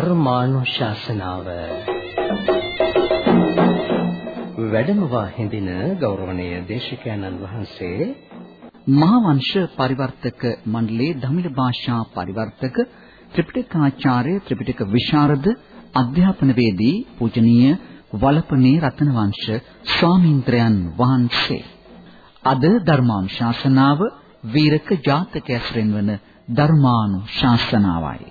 ධර්මානුශාසනාව. වැඩමවා හිඳින ගෞරවනීය දේශකයන්න් වහන්සේ මහාවංශ පරිවර්තක මණ්ඩලයේ දමිළ භාෂා පරිවර්තක ත්‍රිපිටකාචාර්ය ත්‍රිපිටක විශාරද අධ්‍යාපනවේදී පූජනීය වලපනේ රතනවංශ ස්වාමීන්ද්‍රයන් වහන්සේ. අද ධර්මානුශාසනාව වීරක ජාතක ඇසුරෙන් වන ධර්මානුශාසනාවයි.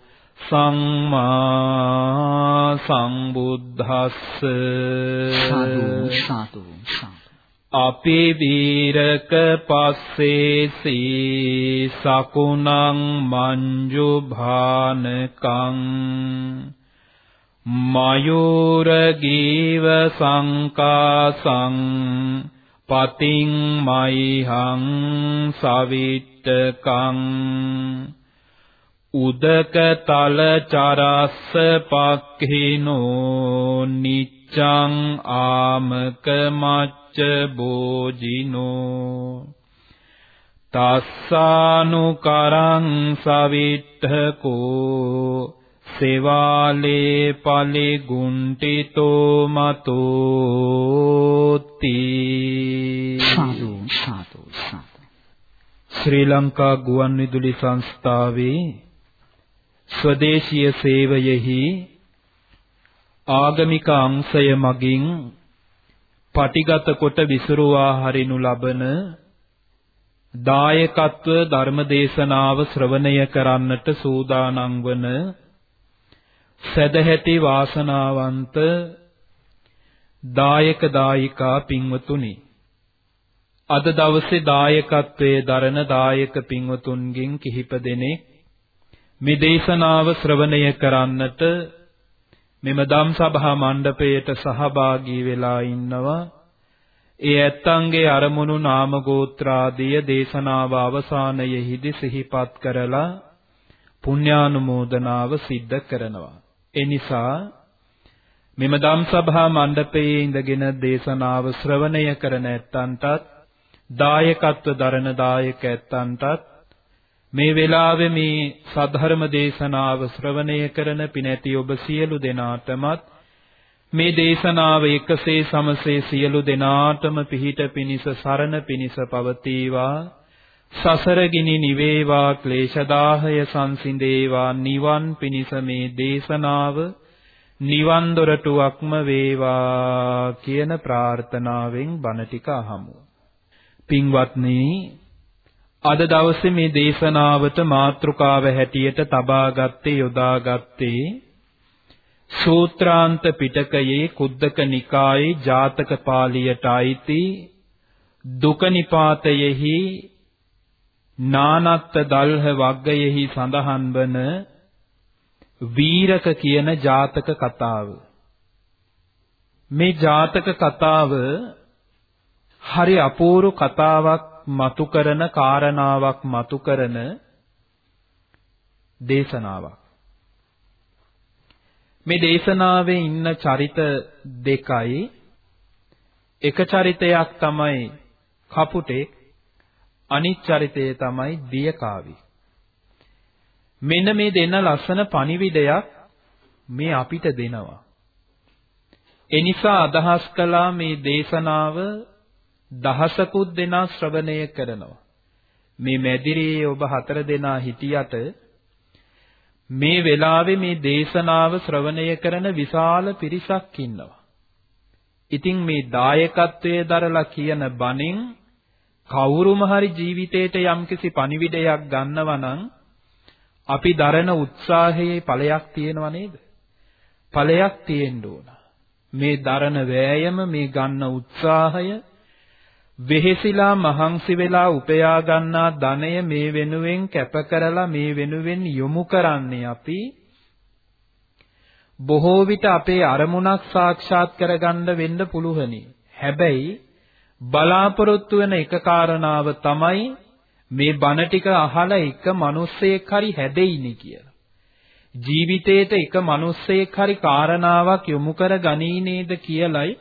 සම්මා සම්බුද්දස්ස සාදු සාදු අපි වීරක පස්සේසී සකුණං මංජු භානකං මයූර ගීව සංකාසං පතින් මයිහං සවිට්ටකං උදක තල චරස්ස පක්ඛිනෝ නිච්ඡං ආමක මච්ච බෝජිනෝ තස්සානුකරං සවිට්ඨකෝ සේවාලේ පලි ගුණ්ටිතෝ මතෝති. සාදු සාදු සාදු. ශ්‍රී ලංකා ගුවන්විදුලි සංස්ථාවේ ස්වදේශීය සේවයෙහි ආගමික අංශය මගින් පටිගත කොට විසුරුවා හරිනු ලබන දායකත්ව ධර්මදේශනාව ශ්‍රවණය කරන්නට සූදානම් වන සදැහැති වාසනාවන්ත දායක දායිකා පින්වතුනි. අද දවසේ දායකත්වයේ දරන දායක පින්වතුන්ගෙන් කිහිප දෙනෙක් මේ දේශනාව ශ්‍රවණය කරන්නට මෙම ධම් සභා මණ්ඩපයට සහභාගී වෙලා ඉන්නවා. ඒ ඇත්තන්ගේ අරමුණු නාම ගෝත්‍රාදිය දේශනාව අවසානයේදී සිහිපත් කරලා පුණ්‍යානුමෝදනාව සිද්ධ කරනවා. ඒ නිසා මෙම ධම් සභා මණ්ඩපයේ ඉඳගෙන දේශනාව ශ්‍රවණය කරන ඇත්තන්ටත් දායකත්ව දරන දායක ඇත්තන්ටත් මේ වෙලාවේ මේ සද්ධර්ම දේශනාව ශ්‍රවණය කරන පිනැති ඔබ සියලු දෙනාටමත් මේ දේශනාව එකසේ සමසේ සියලු දෙනාටම පිහිට පිනිස සරණ පිනිස පවතිවා. සසර ගිනි නිවේවා ක්ලේශ දාහය සංසිඳේවා. නිවන් පිනිස මේ දේශනාව නිවන් දොරටුවක්ම වේවා කියන ප්‍රාර්ථනාවෙන් බණ ටික අහමු. පින්වත්නි අද දවසේ මේ දේශනාවට මාතෘකාව හැටියට තබාගත්තේ යොදාගත්තේ සූත්‍රාන්ත පිටකයේ කුද්දක නිකායේ ජාතක පාළියට අයිති දුක නිපාතයෙහි නානත්ත දල්හ වග්ගයෙහි සඳහන් වන වීරක කියන ජාතක කතාව. මේ ජාතක කතාව හරි අපූර්ව කතාවක් මතු කරන කාරණාවක් මතු කරන දේශනාවක්. මේ දේශනාවේ ඉන්න චරිත දෙකයි එක චරිතයක් තමයි කපුටේ අනිත් චරිතය තමයි දියකාවි. මෙන්න මේ දෙන්න ලස්සන පණිවිඩයක් මේ අපිට දෙනවා. එනිසා අදහස් කළා මේ දේශනාව දහසකුත් දෙනා ශ්‍රවණය කරනවා. මේ මැදිරියේ ඔබ හතර දෙනා හිටියට මේ වෙලාවේ මේ දේශනාව ශ්‍රවණය කරන විශාල පිරිසක් ඉන්නවා. ඉතින් මේ දායකත්වයේ දරලා කියන බණෙන් කවුරුම හරි ජීවිතේට යම්කිසි පණිවිඩයක් ගන්නවා නම් අපි දරන උත්සාහයේ ඵලයක් තියෙනව නේද? ඵලයක් තියෙන්න ඕන. මේ දරන වෑයම මේ ගන්න උත්සාහය වෙහෙසිලා මහන්සි වෙලා උපයා ගන්නා ධනය මේ වෙනුවෙන් කැප කරලා මේ වෙනුවෙන් යොමු කරන්නේ අපි බොහෝ විට අපේ අරමුණක් සාක්ෂාත් කරගන්න වෙන්න පුළුවනි. හැබැයි බලාපොරොත්තු වෙන එක කාරණාව තමයි මේ බණ ටික අහලා එක මිනිස්සෙක් හරි හැදෙයිනි කියලා. ජීවිතේට එක මිනිස්සෙක් හරි කාරණාවක් යොමු කර ගනී නේද කියලයි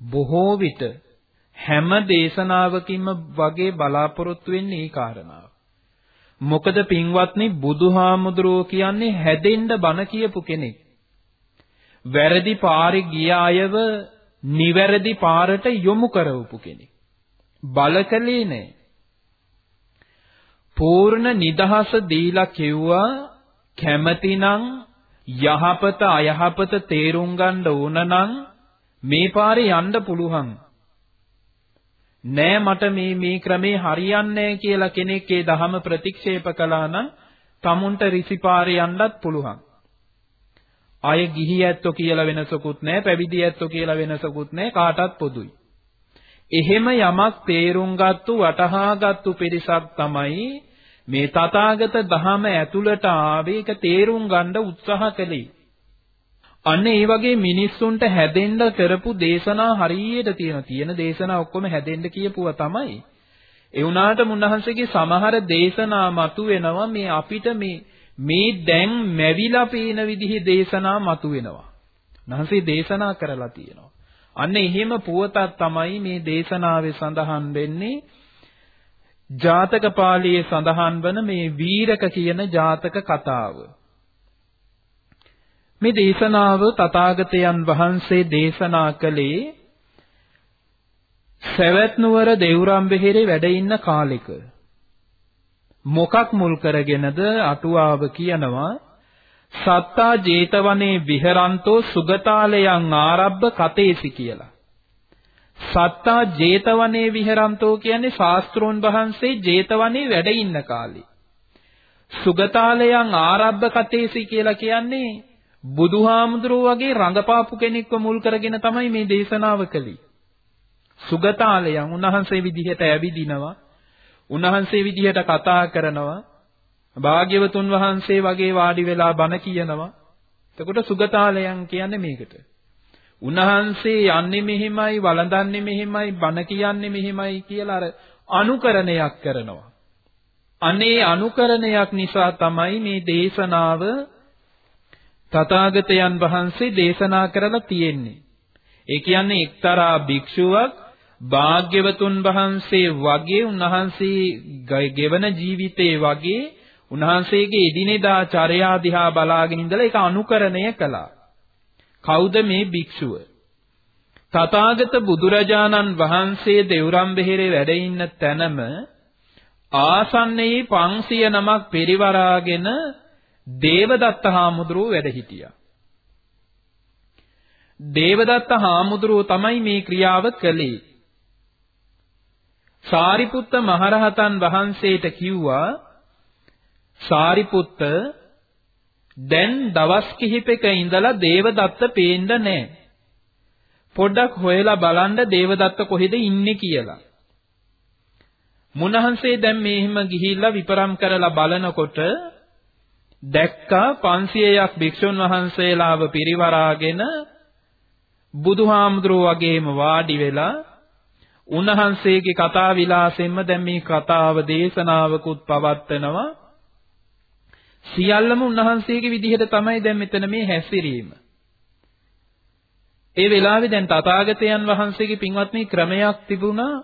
බොහෝ විට හැම දේශනාවකින්ම වගේ බලාපොරොත්තු වෙන්නේ ඒ කාරණාව. මොකද පින්වත්නි බුදුහාමුදුරුවෝ කියන්නේ හැදෙන්න බණ කියපු කෙනෙක්. වැරදි පාරේ ගිය අයව නිවැරදි පාරට යොමු කරවපු කෙනෙක්. බලකලේ නෑ. පූර්ණ නිදහස දීලා කිව්වා කැමතිනම් යහපත අයහපත තේරුම් ගන්න ඕන නම් මේ පාරේ යන්න පුළුවන්. නෑ මට මේ මේ ක්‍රමේ හරියන්නේ කියලා කෙනෙක් ඒ දහම ප්‍රතික්ෂේප කළා නම් tamunට රිසිපාරේ යන්නත් පුළුවන්. ආය ගිහි ඇත්තෝ කියලා වෙනසකුත් නෑ පැවිදි ඇත්තෝ කියලා වෙනසකුත් නෑ කාටත් පොදුයි. එහෙම යමක් තේරුම් ගත්තු වටහා ගත්තු පිරිසක් තමයි මේ තථාගත දහම ඇතුළට ආවේ ඒක තේරුම් ගන්න උත්සාහ කළේ. අන්න ඒ වගේ මිනිස්සුන්ට හැදෙන්න කරපු දේශනා හරියට තියෙන තියෙන දේශනා ඔක්කොම හැදෙන්න කියපුවා තමයි. ඒ වුණාට මුන්නහන්සේගේ සමහර දේශනා මතු වෙනවා මේ අපිට මේ මේ දැන් මැවිලා පේන විදිහේ දේශනා මතු වෙනවා. උන්වහන්සේ දේශනා කරලා තියෙනවා. අන්න එහෙම පුවතක් තමයි මේ දේශනාවේ සඳහන් වෙන්නේ. ජාතක පාළියේ සඳහන් වන මේ වීරක කියන ජාතක කතාව. මේ දේශනාව තථාගතයන් වහන්සේ දේශනා කළේ සවැත් නුවර දෙව්රම්බෙහෙරේ වැඩ ඉන්න කාලෙක මොකක් මුල් කරගෙනද අටුවාව කියනවා සත්තා ජේතවනේ විහරන්තෝ සුගතාලයන් ආරබ්බ කතේසි කියලා. සත්තා ජේතවනේ විහරන්තෝ කියන්නේ ශාස්ත්‍රෝන් වහන්සේ ජේතවනේ වැඩ ඉන්න කාලේ. සුගතාලයන් ආරබ්බ කතේසි කියලා කියන්නේ බුදුහාමුදුරුවෝ වගේ රඟපාපු කෙනෙක්ව මුල් කරගෙන තමයි මේ දේශනාව කළේ. සුගතාලයන් උන්වහන්සේ විදිහට ඇවිදිනවා. උන්වහන්සේ විදිහට කතා කරනවා. භාග්‍යවතුන් වහන්සේ වගේ වාඩි වෙලා බණ කියනවා. එතකොට සුගතාලයන් කියන්නේ මේකට. උන්වහන්සේ යන්නේ මෙහෙමයි, වළඳන්නේ මෙහෙමයි, බණ කියන්නේ මෙහෙමයි කියලා අර අනුකරණයක් කරනවා. අනේ අනුකරණයක් නිසා තමයි මේ දේශනාව තථාගතයන් වහන්සේ දේශනා කරලා තියෙන්නේ. ඒ කියන්නේ එක්තරා භික්ෂුවක් භාග්‍යවතුන් වහන්සේ වගේ උන්වහන්සේ ගෙවන ජීවිතේ වගේ උන්වහන්සේගේ එදිනෙදා චර්යා දිහා බලාගෙන ඉඳලා ඒක අනුකරණය කළා. කවුද මේ භික්ෂුව? තථාගත බුදුරජාණන් වහන්සේ දෙවුරම් බෙහෙරේ වැඩ ඉන්න තැනම ආසන්නයේ 500 නමක් පරිවරාගෙන දේවදත්ත හාමුදුරුව වැඩ හිටියා. දේවදත්ත හාමුදුරුව තමයි මේ ක්‍රියාව කළේ. සාරිපුත්ත මහරහතන් වහන්සේට කිව්වා සාරිපුත්ත දැන් දවස් කිහිපයක ඉඳලා දේවදත්ත පේන්න නැහැ. පොඩ්ඩක් හොයලා බලන්න දේවදත්ත කොහෙද ඉන්නේ කියලා. මුනහන්සේ දැන් මෙහෙම ගිහිල්ලා විපරම් කරලා බලනකොට දැක්කා 500ක් භික්ෂුන් වහන්සේලාව පිරිවරාගෙන බුදුහාමුදුරුවෝ වගේම වාඩි වෙලා උන්වහන්සේගේ කතා විලාසෙන්ම දැන් මේ කතාව දේශනාවකුත් පවත්වනවා සියල්ලම උන්වහන්සේගේ විදිහට තමයි දැන් මෙතන මේ හැසිරීම. ඒ වෙලාවේ දැන් තථාගතයන් වහන්සේගේ පින්වත්නි ක්‍රමයක් තිබුණා.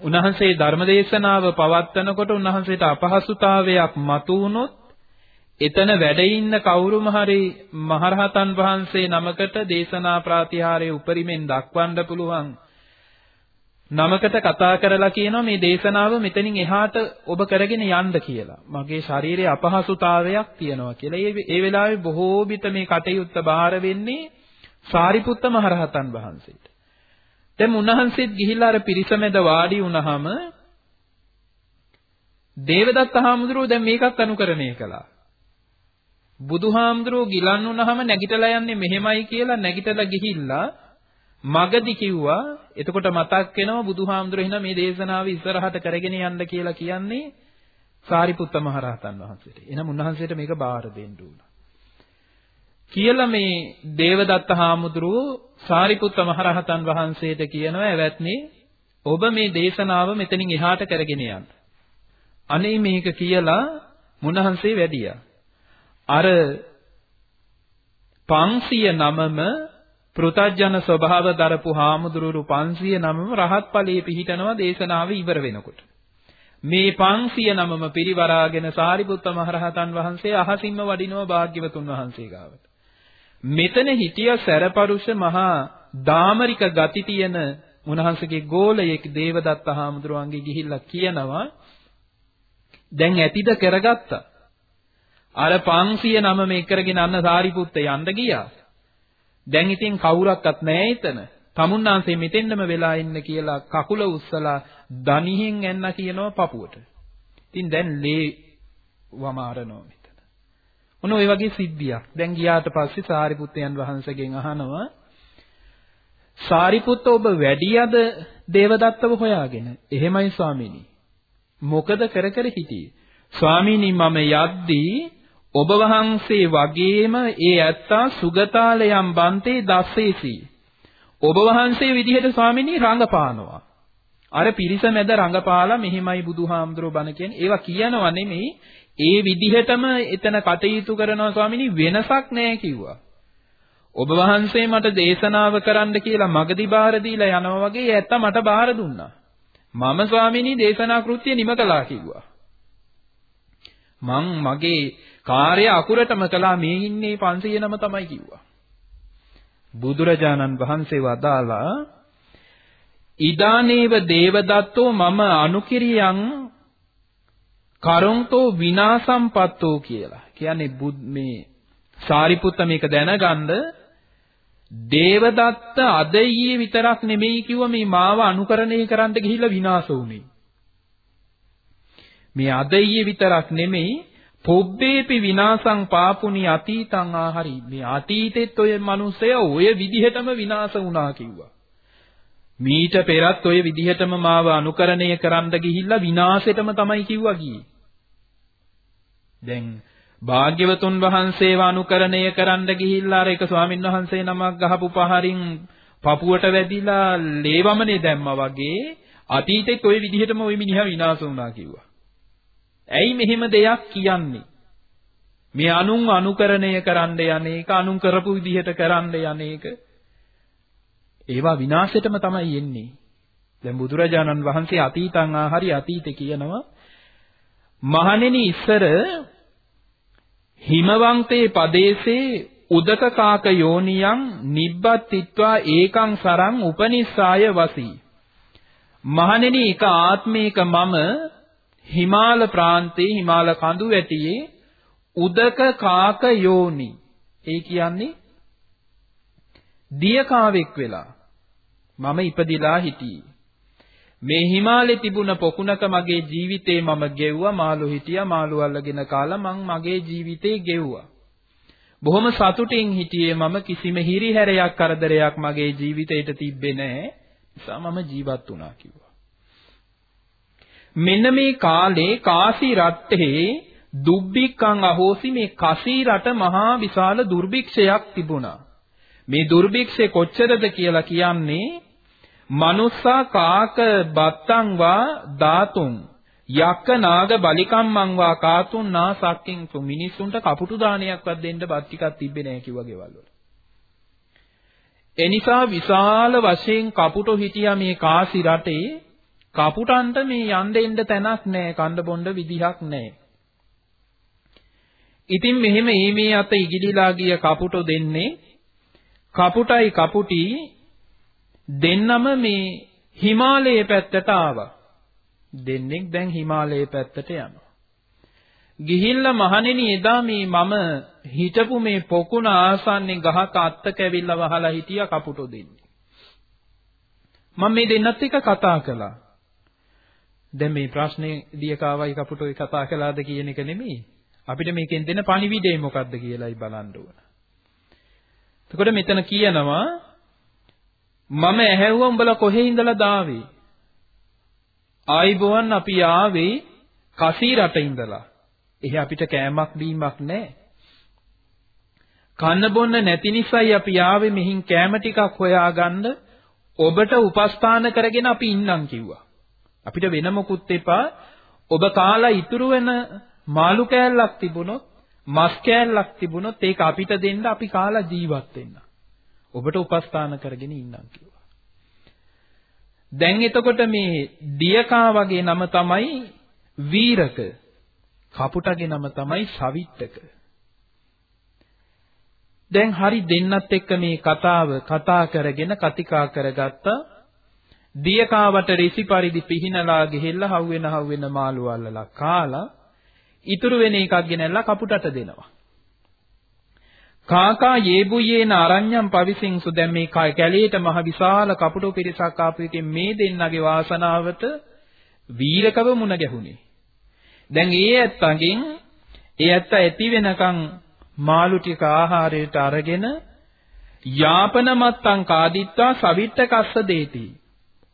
උන්වහන්සේ ධර්මදේශනාව පවත්වනකොට උන්වහන්සේට අපහසුතාවයක් මතු වුණොත් එතන වැඩ ඉන්න කවුරුම හරි මහරහතන් වහන්සේ නමකට දේශනා ප්‍රාතිහාරයේ උපරිමෙන් දක්වන්න පුළුවන් නමකට කතා කරලා කියනවා මේ දේශනාව මෙතනින් එහාට ඔබ කරගෙන යන්න කියලා. මගේ ශරීරයේ අපහසුතාවයක් තියෙනවා කියලා. ඒ ඒ වෙලාවේ බොහෝ විට මේ කටයුත්ත බාර වෙන්නේ සාරිපුත්ත මහරහතන් වහන්සේට. දැන් උන්වහන්සේත් ගිහිල්ලා අර පිරිසමෙද වාඩි වුණාම දේවදත්ත හාමුදුරුවෝ දැන් මේකත් අනුකරණය කළා. බුදුහාමුදුරුවෝ ගිලන් වුණාම නැගිටලා යන්නේ මෙහෙමයි කියලා නැගිටලා ගිහිල්ලා මගදි කිව්වා එතකොට මතක් වෙනවා බුදුහාමුදුරුවෝ එහෙනම් මේ දේශනාව ඉස්සරහට කරගෙන යන්න කියලා කියන්නේ සාරිපුත්ත මහරහතන් වහන්සේට. එහෙනම් උන්වහන්සේට මේක බාර දෙන්න උනා. කියලා මේ දේවදත්ත හාමුදුරුවෝ සාරිපුත්ත මහරහතන් වහන්සේට කියනවා එවත්නි ඔබ මේ දේශනාව මෙතනින් එහාට කරගෙන යන්න. අනේ මේක කියලා මුණහන්සේ වැඩියා. අර 509ම පෘතජන ස්වභාව දරපු හාමුදුරුවෝ 509ම රහත් ඵලයේ පිහිටනවා දේශනාව ඉවර වෙනකොට. මේ 509ම පිරිවරාගෙන සාරිපුත්ත මහරහතන් වහන්සේ අහසින්ම වඩිනවා භාග්‍යවතුන් වහන්සේ ගාවට. මෙතන හිටිය සැරපරුෂ මහා දාමරික ගති තියෙන උන්වහන්සේගේ ගෝලයෙක් දේවදත්ත හාමුදුරුවන්ගේ ගිහිල්ලා කියනවා දැන් ඇතිද කරගත්තා අර 509 මේ කරගෙන අන්න සාරිපුත්ත යන්න ගියා දැන් ඉතින් කවුරක්වත් නැහැ එතන තමුන්නාන්සේ මෙතෙන්නම වෙලා ඉන්න කියලා කකුල උස්සලා දණිහෙන් එන්න කියනවා පපුවට ඉතින් දැන් ලේ වමාරනවා ඔන්න ඔය වගේ සිද්ධියක්. දැන් ගියාට පස්සේ සාරිපුත්තයන් වහන්සේගෙන් අහනවා සාරිපුත්ත ඔබ වැඩියද දේවදත්තව හොයාගෙන? එහෙමයි ස්වාමීනි. මොකද කර කර හිටියේ? ස්වාමීනි මම යද්දී ඔබ වහන්සේ වගේම ඒ ඇත්තා සුගතාලයන් බන්තේ දස්සේසි. ඔබ වහන්සේ විදිහට ස්වාමීනි රංගපානවා. අර පිරිස මැද රංගපාලා මෙහිමයි බුදුහාමුදුරුවෝ බණ කියන්නේ. ඒවා කියනවා නෙමෙයි ඒ විදිහටම එතන කටයුතු කරනවා ස්වාමිනී වෙනසක් නැහැ කිව්වා. ඔබ වහන්සේ මට දේශනාව කරන්න කියලා මගදී බාර දීලා යනවා වගේ ඇත්ත මට බාර දුන්නා. මම ස්වාමිනී දේශනා කෘත්‍ය නිම කළා කිව්වා. මං මගේ කාර්ය අකුරටම කළා මේ ඉන්නේ 509 තමයි කිව්වා. බුදුරජාණන් වහන්සේ වදාලා ඉදානේව දේවදත්තෝ මම අනුකිරියං කරොන්තෝ විනාසම්පත්තෝ කියලා. කියන්නේ මේ සාරිපුත්ත මේක දැනගන්න දේවදත්ත අද ඊයේ විතරක් නෙමෙයි කිව්ව මේ මාව අනුකරණය කරන්න ගිහිල්ලා විනාශ වුනේ. මේ අද ඊයේ විතරක් නෙමෙයි පොබ්බේපි විනාසං පාපුනි අතීතං ආහරි මේ අතීතෙත් ඔය මිනිස්සය ඔය විදිහටම විනාශ වුණා කිව්වා. මීට පෙරත් ඔය විදිහටම මාව අනුකරණය කරන්න ගිහිල්ලා විනාශෙටම තමයි කිව්වා ගියේ. දැන් භාග්‍යවතුන් වහන්සේව අනුකරණය කරන්න ගිහිල්ලා අර එක ස්වාමින් වහන්සේ නමක් ගහපු පහරින් පපුවට වැදිලා ලේවමනේ දැම්මා වගේ අතීතෙත් ওই විදිහටම ওই මිනිහා විනාශ වුණා කිව්වා. ඇයි මෙහෙම දෙයක් කියන්නේ? මේ අනුන් අනුකරණය කරන්න යන්නේක අනුන් කරපු විදිහට කරන්න යන්නේක ඒවා විනාශෙටම තමයි එන්නේ. දැන් බුදුරජාණන් වහන්සේ අතීතං ආහරි අතීතේ කියනවා මහණෙනි ඉස්සර හිමවන්තේ පදේසේ උදක කාක යෝනියං නිබ්බත්තිත්වා ඒකං සරං උපනිස්සාය වසී මහණෙනි එක ආත්මයක මම හිමාල ප්‍රාන්තේ හිමාල කඳු වැටියේ උදක කාක යෝනි ඒ කියන්නේ දියකාවෙක් වෙලා මම ඉපදිලා හිටියේ. මේ හිමාලේ තිබුණ පොකුණක මගේ ජීවිතේ මම ගෙව්වා මාළු හිටියා මාළු අල්ලගෙන කාලා මං මගේ ජීවිතේ ගෙව්වා. බොහොම සතුටින් හිටියේ මම කිසිම හිරිහැරයක් කරදරයක් මගේ ජීවිතේට තිබ්බේ නැහැ. නිසා මම ජීවත් වුණා කිව්වා. මෙන්න මේ කාලේ කාසි රටේ දුබ්බික්කං අහෝසි මේ කසී රට මහා විශාල දුර්භික්ෂයක් තිබුණා. මේ දුර්භික්ෂය කොච්චරද කියලා කියන්නේ මනුස්සා කාක බත්තං වා ධාතුන් යක්ක නාග බලිකම්මං වා කාතුන් නාසක්කින් තු මිනිසුන්ට කපුටු දානයක්වත් දෙන්න බත් ටිකක් තිබ්බේ නැහැ කිව්වා ගෙවල් වල. එනිසා විශාල වශයෙන් කපුටෝ හිටියා මේ කාසි රටේ කපුටන්ට මේ යන්න එන්න තැනක් නැහැ කණ්ඩ බොණ්ඩ විදිහක් නැහැ. ඉතින් මෙහෙම ඊමේ අත ඉගිලිලා ගිය කපුටෝ දෙන්නේ කපුටයි කපුටි දෙන්නම මේ හිමාලයේ පැත්තට ආවා. දෙන්නෙක් දැන් හිමාලයේ පැත්තට යනවා. ගිහිල්ලා මහණෙනි එදා මේ මම හිටපු මේ පොකුණ ආසන්නේ ගහක අත්ත කැවිල්ලා වහලා හිටියා කපුටෝ දෙන්නේ. මම මේ දෙන්නත් එක්ක කතා කළා. දැන් මේ ප්‍රශ්නේ දියකාවයි කපුටෝයි කතා කළාද කියන එක නෙමෙයි. අපිට මේකෙන් දෙන පණිවිඩය මොකක්ද කියලායි බලන්න ඕන. එතකොට මෙතන කියනවා මම ඇහැව්වා උඹලා කොහේ ඉඳලා දාවේ? ආයිබෝවන් අපි ආවේ කසී රට ඉඳලා. එහේ අපිට කෑමක් බීමක් නැහැ. කන්න බොන්න නැති නිසායි අපි ආවේ මෙහින් කෑම ටිකක් හොයාගන්න ඔබට උපස්ථාන කරගෙන අපි ඉන්නම් කිව්වා. අපිට වෙන මොකුත් එපා. ඔබ කාලා ඉතුරු වෙන මාළු කෑල්ලක් තිබුණොත්, මස් කෑල්ලක් තිබුණොත් ඒක අපිට දෙන්න අපි කාලා ජීවත් වෙන්න. ඔබට උපස්ථාන කරගෙන ඉන්නම් කිව්වා. දැන් එතකොට මේ දියකා වගේ නම තමයි වීරක. කපුටගේ නම තමයි සවිත්තක. දැන් හරි දෙන්නත් එක්ක මේ කතාව කතා කරගෙන කතිකා කරගත්තා. දියකාවට ඍසි පරිදි පිහිනලා ගිහිල්ලා හවුවෙන හවුවෙන මාළු අල්ලලා කාලා ඉතුරු වෙන එකක් ගෙනල්ලා කපුටට දෙනවා. කාකා යේබුයේන අරඤ්ඤම් පවිසින්සු දැන් මේ කැලේට මහ විශාල කපුටු පිරිසක් ආපු එකෙන් මේ දෙන්නගේ වාසනාවට වීරකව මුණ ගැහුනේ. දැන් ඒ ඇත්තගෙන් ඒ ඇත්ත ඇති වෙනකන් මාළු ටික ආහාරයට අරගෙන යාපන මත්තං කාදිත්වා සවිට්ට කස්ස දේති.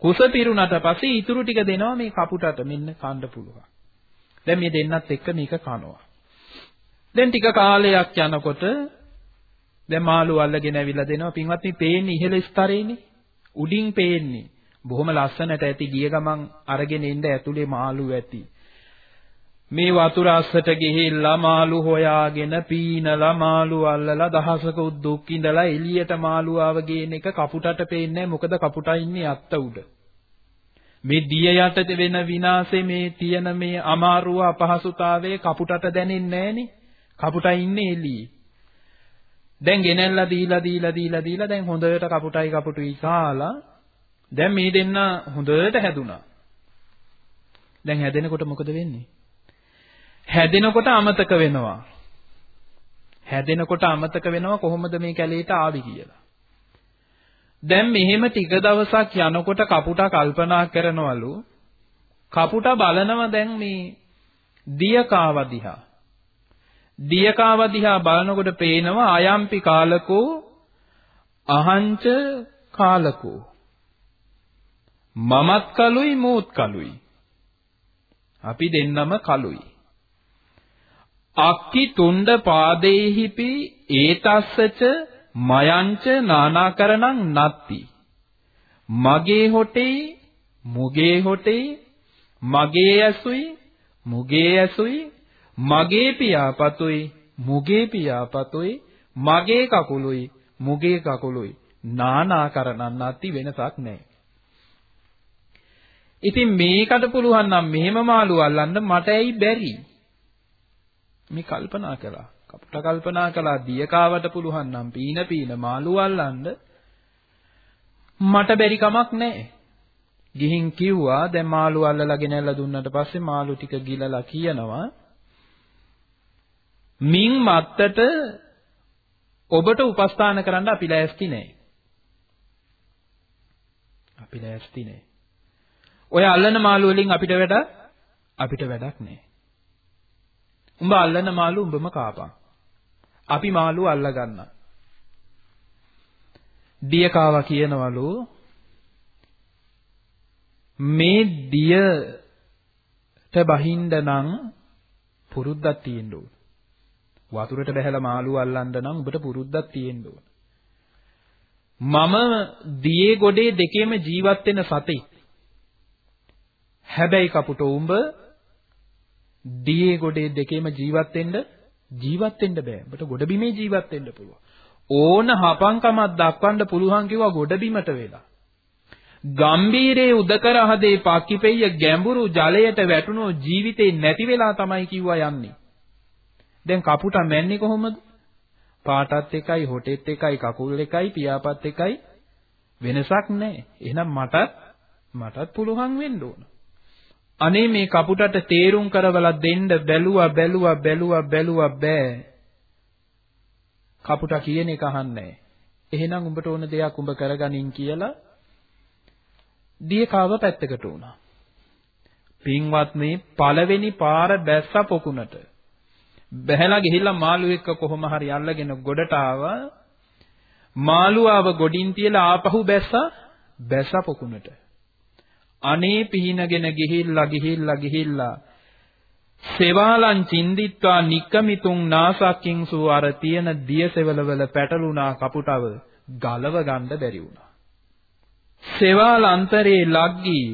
කුස පිරුණට පස්සේ ඊතුරු ටික දෙනවා මේ කපුටට මෙන්න කන්න පුළුවන්. දැන් මේ දෙන්නත් එක්ක මේක කනවා. දැන් ටික කාලයක් යනකොට දැන් මාළු අල්ලගෙන ඇවිල්ලා දෙනවා පින්වත්නි පේන්නේ ඉහළ ස්තරේනේ. උඩින් පේන්නේ. බොහොම ලස්සනට ඇති ගිය ගමන් අරගෙන ඉන්න ඇතුලේ මාළු ඇති. මේ වතුර අස්සට ගිහිල්ලා මාළු හොයාගෙන පීනලා මාළු අල්ලලා දහසක උද්දුක් ඉඳලා එළියට මාළු ආව ගේන එක කපුටට පේන්නේ මොකද කපුටා ඉන්නේ අත්ත උඩ මේ දිය යට වෙන විනාශේ මේ තියෙන මේ අමාරුව අපහසුතාවයේ කපුටට දැනෙන්නේ නැහනේ කපුටා ඉන්නේ එළියේ දැන් ගෙනල්ලා දීලා දීලා දීලා දීලා දැන් හොඳට කපුටයි කපුටුයි කාලා දැන් මේ දෙන්න හොඳට හැදුනා දැන් හැදෙනකොට මොකද වෙන්නේ හැදෙනකොට අමතක වෙනවා. හැදෙනකොට අමතක වෙනවා කොහොමද මේ කැලේට ආවි කියලා. දැන් මෙහෙම ටික දවසක් යනකොට කපුටා කල්පනා කරනවලු. කපුටා බලනවා දැන් මේ දියකාව දිහා. දියකාව දිහා බලනකොට පේනවා අයම්පි කාලකෝ අහංච කාලකෝ. මමත් කලුයි මූත් කලුයි අපි දෙන්නම කලුයි අක්කි තුණ්ඩ පාදේහිපි ඒතස්සච මයංච නානාකරණං නත්ති මගේ හොටේ මුගේ හොටේ මගේ ඇසුයි මුගේ ඇසුයි මගේ පියාපතුයි මුගේ පියාපතුයි මගේ කකුලුයි මුගේ කකුලුයි නානාකරණං නැති වෙනසක් නැහැ. ඉතින් මේකට පුළුවන් නම් මෙහෙම මාළු අල්ලන්න මට ඇයි බැරි? මේ කල්පනා කළා. කපුට කල්පනා කළා දියකාවට පුළුවන් නම් පීන පීන මාළු අල්ලන්න මට බැරි කමක් නැහැ. ගිහින් කිව්වා දැන් මාළු අල්ලලා ගෙනල්ලා දුන්නට පස්සේ මාළු ටික ගිලලා කියනවා මින් මත්තට ඔබට උපස්ථාන කරන්න අපි ලෑස්ති නැහැ. අපි ලෑස්ති නැහැ. ඔය අල්ලන මාළු වලින් අපිට වැඩ අපිට වැඩක් නැහැ. උඹ අල්ලන මාළු උඹම කාපන්. අපි මාළු අල්ල ගන්න. දියකාවා කියනවලු මේ දියට බහින්න නම් පුරුද්දක් තියෙන්න ඕන. වතුරට බහැලා මාළු අල්ලන්න නම් ඔබට පුරුද්දක් තියෙන්න ඕන. මම දියේ ගොඩේ දෙකේම ජීවත් වෙන සතෙක්. හැබැයි කපුට උඹ දියේ ගොඩේ දෙකේම ජීවත් වෙන්න ජීවත් වෙන්න බෑ. ඔබට ගොඩබිමේ ජීවත් වෙන්න පුළුවන්. ඕන හපංකමක් දක්වන්න පුළුවන් කිව්වා ගොඩබිමට වෙලා. ගම්බීරේ උදකර හදේ පක්කිපෙయ్య ගැඹුරු ජලයට වැටුණෝ ජීවිතේ නැති වෙලා තමයි කිව්වා යන්නේ. දැන් කපුට මැන්නේ කොහොමද? පාටත් එකයි, හොටෙත් එකයි, කකුල් එකයි, පියාපත් එකයි වෙනසක් නැහැ. එහෙනම් මටත් මටත් පුළුවන් වෙන්න ඕන. අනේ මේ කපුටට තේරුම් කරවලා දෙන්න බැලුවා බැලුවා බැලුවා බැලුවා බෑ. කපුටා කියන එක අහන්නේ එහෙනම් උඹට ඕන දෙයක් උඹ කරගනින් කියලා දියකාව පැත්තකට වුණා. පින්වත්නි පළවෙනි පාර බැස්ස පොකුණට. බැහැලා ගිහිල්ලා මාළු එක්ක කොහොම හරි අල්ලගෙන ගොඩට ආවා. මාළුවාව ගොඩින් තියලා ආපහු බැස්සා බැස්ස පොකුණට. අනේ පිහිනගෙන ගිහිල්ලා ගිහිල්ලා ගිහිල්ලා සෙවාලං චින්දිත්වා නික්කමිතුන් නාසක්කින්සු අර තියෙන දියසෙවලවල පැටලුණා කපුටව ගලව ගන්න බැරි වුණා. සෙවාල අන්තරේ ලග්ගී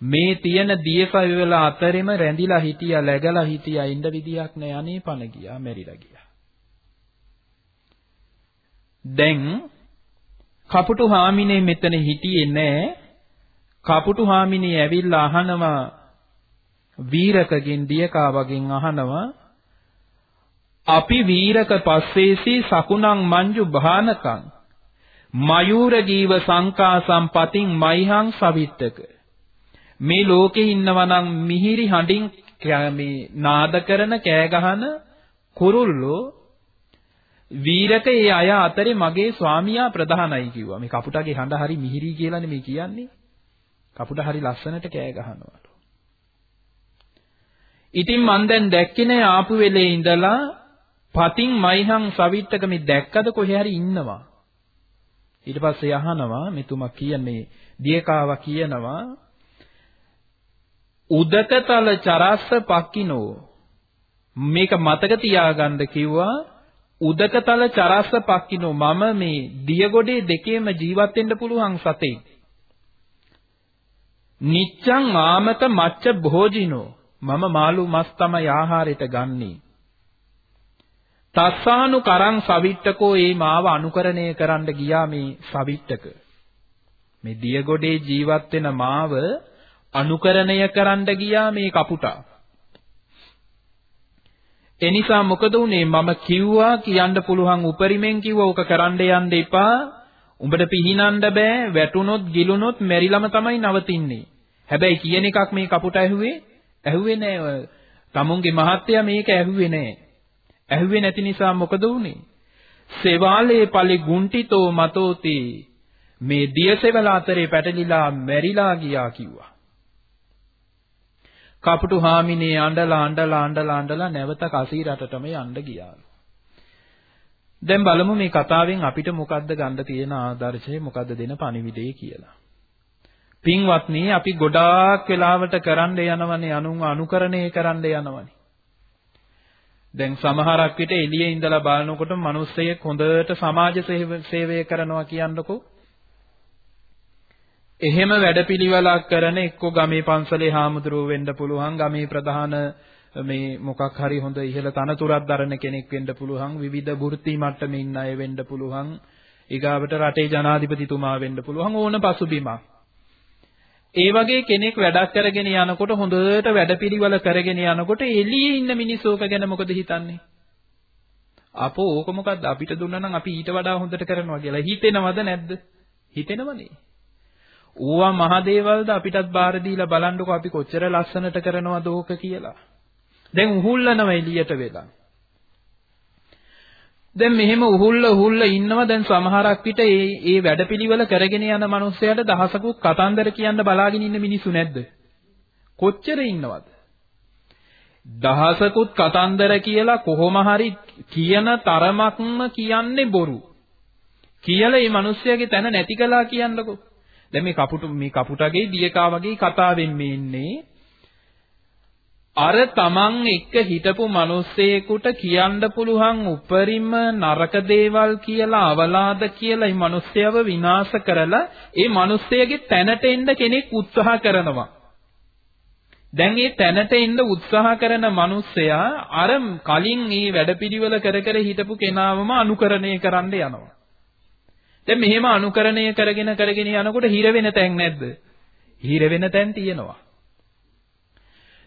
මේ තියෙන දියසෙවල අතරෙම රැඳිලා හිටියා läගලා හිටියා ඉන්න විදියක් නෑ අනේ පණ ගියා මැරිලා ගියා. දැන් කපුටු හාමිනේ මෙතන හිටියේ නෑ. කපුටු හාමිනේ ඇවිල්ලා අහනවා වීරකගෙන් දියකාවගෙන් අහනවා අපි වීරක පස්සේසි සකුණං මංජු භානකං මයූර ජීව සංකා සම්පතින් මයිහං සවිත්තක මේ ලෝකේ ඉන්නවා නම් මිහිරි හඬින් මේ නාද කරන කෑ ගහන කුරුල්ලෝ වීරක ඒ අය අතරේ මගේ ස්වාමියා ප්‍රධානයි කිව්වා. මේ කපුටගේ හඬ හරි මිහිරි කියලානේ මේ කියන්නේ. කපුට හරි ලස්සනට කෑ ගහනවලු. ඉතින් මං දැන් දැක්කේ නෑ ආපු වෙලේ ඉඳලා පතින් මයිහං සවිත්තක මේ දැක්කද කොහේ හරි ඉන්නවා. ඊට පස්සේ අහනවා මෙතුමා කියන්නේ දියකාවා කියනවා උදකතල චරස්ස පක්කිනෝ මේක මතක තියාගන්න කිව්වා උදකතල චරස්ස පක්කිනෝ මම මේ දියගොඩේ දෙකේම ජීවත් වෙන්න පුළුවන් සතෙක් නිච්ඡං ආමත මච්ච භෝජිනෝ මම මාළු මස් තමයි ආහාරයට ගන්නෙ. තස්සානු කරං සවිට්ටකෝ ඒ මාව අනුකරණය කරන්න ගියා මේ සවිට්ටක. මේ දියගොඩේ ජීවත් වෙන මාව අනුකරණය කරන්න ගියා මේ කපුටා. එනිසා මොකද උනේ මම කිව්වා කියන්න පුළුවන් උපරිමෙන් කිව්වා ඕක කරන්න යන්න එපා. උඹට පිහිනන්න බෑ වැටුනොත් ගිලුනොත් මෙරිලම තමයි නවතින්නේ. හැබැයි කියන එකක් මේ කපුට ඇහුවේ ඇහුවේ නෑ තමුන්ගේ මහත්තයා මේක ඇහුවේ නෑ. ඇහුවේ නැති නිසා මොකද වුනේ? සෙවාලේ පලි ගුන්ටිතෝ මතෝති මේ දියසෙවල අතරේ පැටලිලා මැරිලා ගියා කිව්වා. කපුටු හාමිනේ අඬලා අඬලා අඬලා අඬලා නැවත කසීරටටම යන්න ගියාලු. දැන් බලමු මේ කතාවෙන් අපිට මොකද්ද ගන්න තියෙන ආදර්ශය මොකද්ද දෙන පණිවිඩය කියලා. පින්වත්නි අපි ගොඩාක් වෙලාවට කරන්න යනවනේ අනුන් අනුකරණය කරන්න යනවනේ. දැන් සමහරක් විට එළියේ ඉඳලා බලනකොට මිනිස්සෙක් හොඳට සමාජ සේවය කරනවා කියන්නකෝ. එහෙම වැඩපිළිවෙලක් කරන එක්ක ගමේ පන්සලේ හාමුදුරුවෝ වෙන්න පුළුවන් ගමේ ප්‍රධාන මේ මොකක් හරි හොඳ ඉහළ තනතුරක් දරන කෙනෙක් වෙන්න පුළුවන් විවිධ වෘත්ති මට්ටමේ ඉන්න අය වෙන්න පුළුවන් ඊගාවට රටේ ජනාධිපතිතුමා වෙන්න පුළුවන් ඕන පසුබිමක් ඒ වගේ කෙනෙක් වැඩක් කරගෙන යනකොට හොඳට වැඩපිළිවෙල කරගෙන යනකොට එළියේ ඉන්න මිනිස්සු ඕක ගැන මොකද හිතන්නේ? අපෝ ඕක මොකද්ද අපිට දුන්නා නම් අපි ඊට වඩා හොඳට කරනවා කියලා හිතෙනවද නැද්ද? හිතෙනවනේ. ඕවා මහ දේවල්ද අපිටත් බාර දීලා බලන්නකෝ අපි කොච්චර ලස්සනට කරනවද ඕක කියලා. දැන් උහුල්ලනවා එළියට වෙලා. දැන් මෙහෙම උහුල්ල උහුල්ල ඉන්නවා දැන් සමහරක් විට ඒ ඒ වැඩපිළිවෙල කරගෙන යන මිනිස්සයාට දහසකුත් කතන්දර කියන්න බලාගෙන ඉන්න මිනිස්සු නැද්ද? කොච්චර ඉන්නවද? දහසකුත් කතන්දර කියලා කොහොම හරි කියන තරමක්ම කියන්නේ බොරු. කියලා මේ මිනිස්සයාගේ තැන නැති කළා කියන්නකෝ. දැන් මේ කපුටු මේ කපුටගේ දියකා වගේ කතාවෙන් මේ ඉන්නේ අර තමන් එක්ක හිටපු මිනිස්සෙකුට කියන්න පුළුවන් උපරිම නරක දේවල් කියලා අවලාද කියලා මේ මිනිස්සයව විනාශ කරලා ඒ මිනිස්සයගේ තැනට එන්න කෙනෙක් උත්සාහ කරනවා. දැන් මේ තැනට එන්න උත්සාහ කරන මිනිස්සයා අර කලින් මේ වැඩපිළිවෙල කර කර හිටපු කෙනාවම අනුකරණය කරන්න යනවා. දැන් මෙහෙම අනුකරණය කරගෙන කරගෙන යනකොට හිර වෙන තැන් නැද්ද? හිර වෙන තැන් තියෙනවා.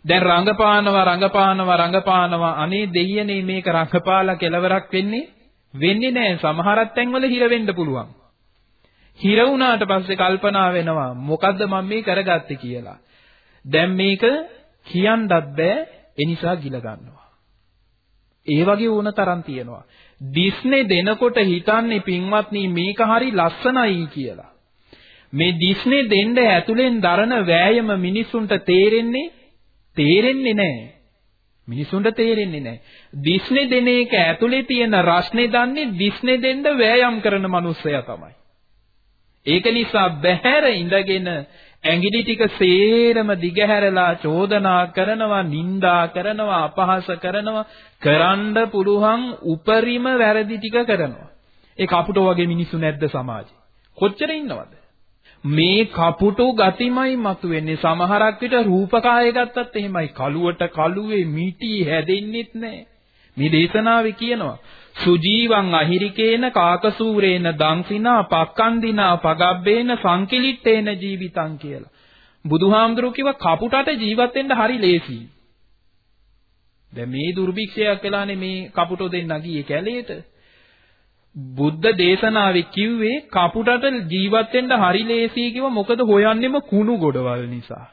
දැන් රංගපානවා රංගපානවා රංගපානවා. අනේ දෙයියනේ මේක රංගපාලා කෙලවරක් වෙන්නේ? වෙන්නේ නැහැ සමහරක් තැන්වල හිර වෙන්න පුළුවන්. හිර වුණාට පස්සේ කල්පනා වෙනවා මොකද්ද මම මේ කරගත්තේ කියලා. දැන් මේක කියන්නත් බෑ ඒ නිසා ගිල ගන්නවා. ඒ වගේ වුණ තරම් තියෙනවා. දිස්නේ දෙනකොට හිතන්නේ පින්වත්නි මේක හරි ලස්සනයි කියලා. මේ දිස්නේ දෙන්න ඇතුලෙන් දරන වෑයම මිනිසුන්ට තේරෙන්නේ තේරෙන්නේ නැහැ. මිනිසුන්ට තේරෙන්නේ නැහැ. දිස්නේ දෙන එක ඇතුලේ තියෙන රස්නේ දන්නේ දිස්නේ දෙන්න වෑයම් කරන මනුස්සයා තමයි. ඒක නිසා බහැර ඉඳගෙන ඇඟිලි ටික සේරම දිගහැරලා චෝදනා කරනවා, නිඳා කරනවා, අපහාස කරනවා, කරන්න පුළුවන් උපරිම වැරදි ටික කරනවා. ඒ කපුටෝ වගේ මිනිස්සු නැද්ද සමාජේ? කොච්චර ඉන්නවද? මේ කපුටු ගතිමයි මතුවෙන්නේ සමහරක් විට රූපකාය ගත්තත් එහෙමයි කලුවට කලුවේ මිටි හැදෙන්නෙත් නැහැ මේ දේශනාවේ කියනවා සුජීවං අහිරිකේන කාකසූරේන දංසිනා පක්කන්දිනා පගබ්බේන සංකිලිට්ඨේන ජීවිතං කියලා. බුදුහාමුදුරුවෝ කිව්ව කපුටට ජීවත් වෙන්න හරි ලේසියි. දැන් මේ දුර්භික්ෂයක් වෙලානේ මේ කපුටෝ දෙන්න ගියේ කැලේට. බුද්ධ දේශනාවේ කිව්වේ කපුටට ජීවත් වෙන්න හරි ලේසියි කිව්ව මොකද හොයන්නෙම කුණු ගොඩවල් නිසා.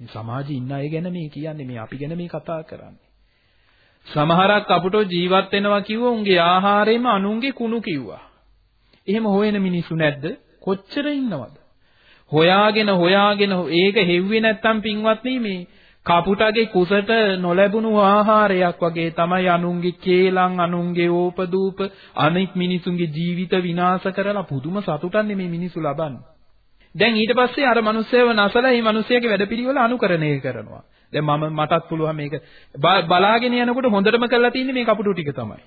මේ සමාජයේ ඉන්න අය ගැන මේ කියන්නේ මේ අපි ගැන මේ කතා කරන්නේ. සමහරක් අපට ජීවත් වෙනවා කිව්ව උන්ගේ ආහාරෙම අනුන්ගේ කුණු කිව්වා. එහෙම හොයන මිනිස්සු නැද්ද? කොච්චර ඉන්නවද? හොයාගෙන හොයාගෙන ඒක හෙව්වේ නැත්තම් පින්වත්නි මේ කපුටගේ කුසට නොලැබුණු ආහාරයක් වගේ තමයි අනුන්ගේ කේලම් අනුන්ගේ ඕපදූප අනික් මිනිසුන්ගේ ජීවිත විනාශ කරලා පුදුම සතුටක් මේ මිනිස්සු ලබන්නේ. දැන් ඊට පස්සේ අර මිනිස්සයව නැසලා මේ මිනිස්සයාගේ වැඩපිළිවෙල අනුකරණය කරනවා. දැන් මම මටත් පුළුවන් මේක බලාගෙන යනකොට හොඳටම කරලා තියෙන්නේ මේ කපුටු ටික තමයි.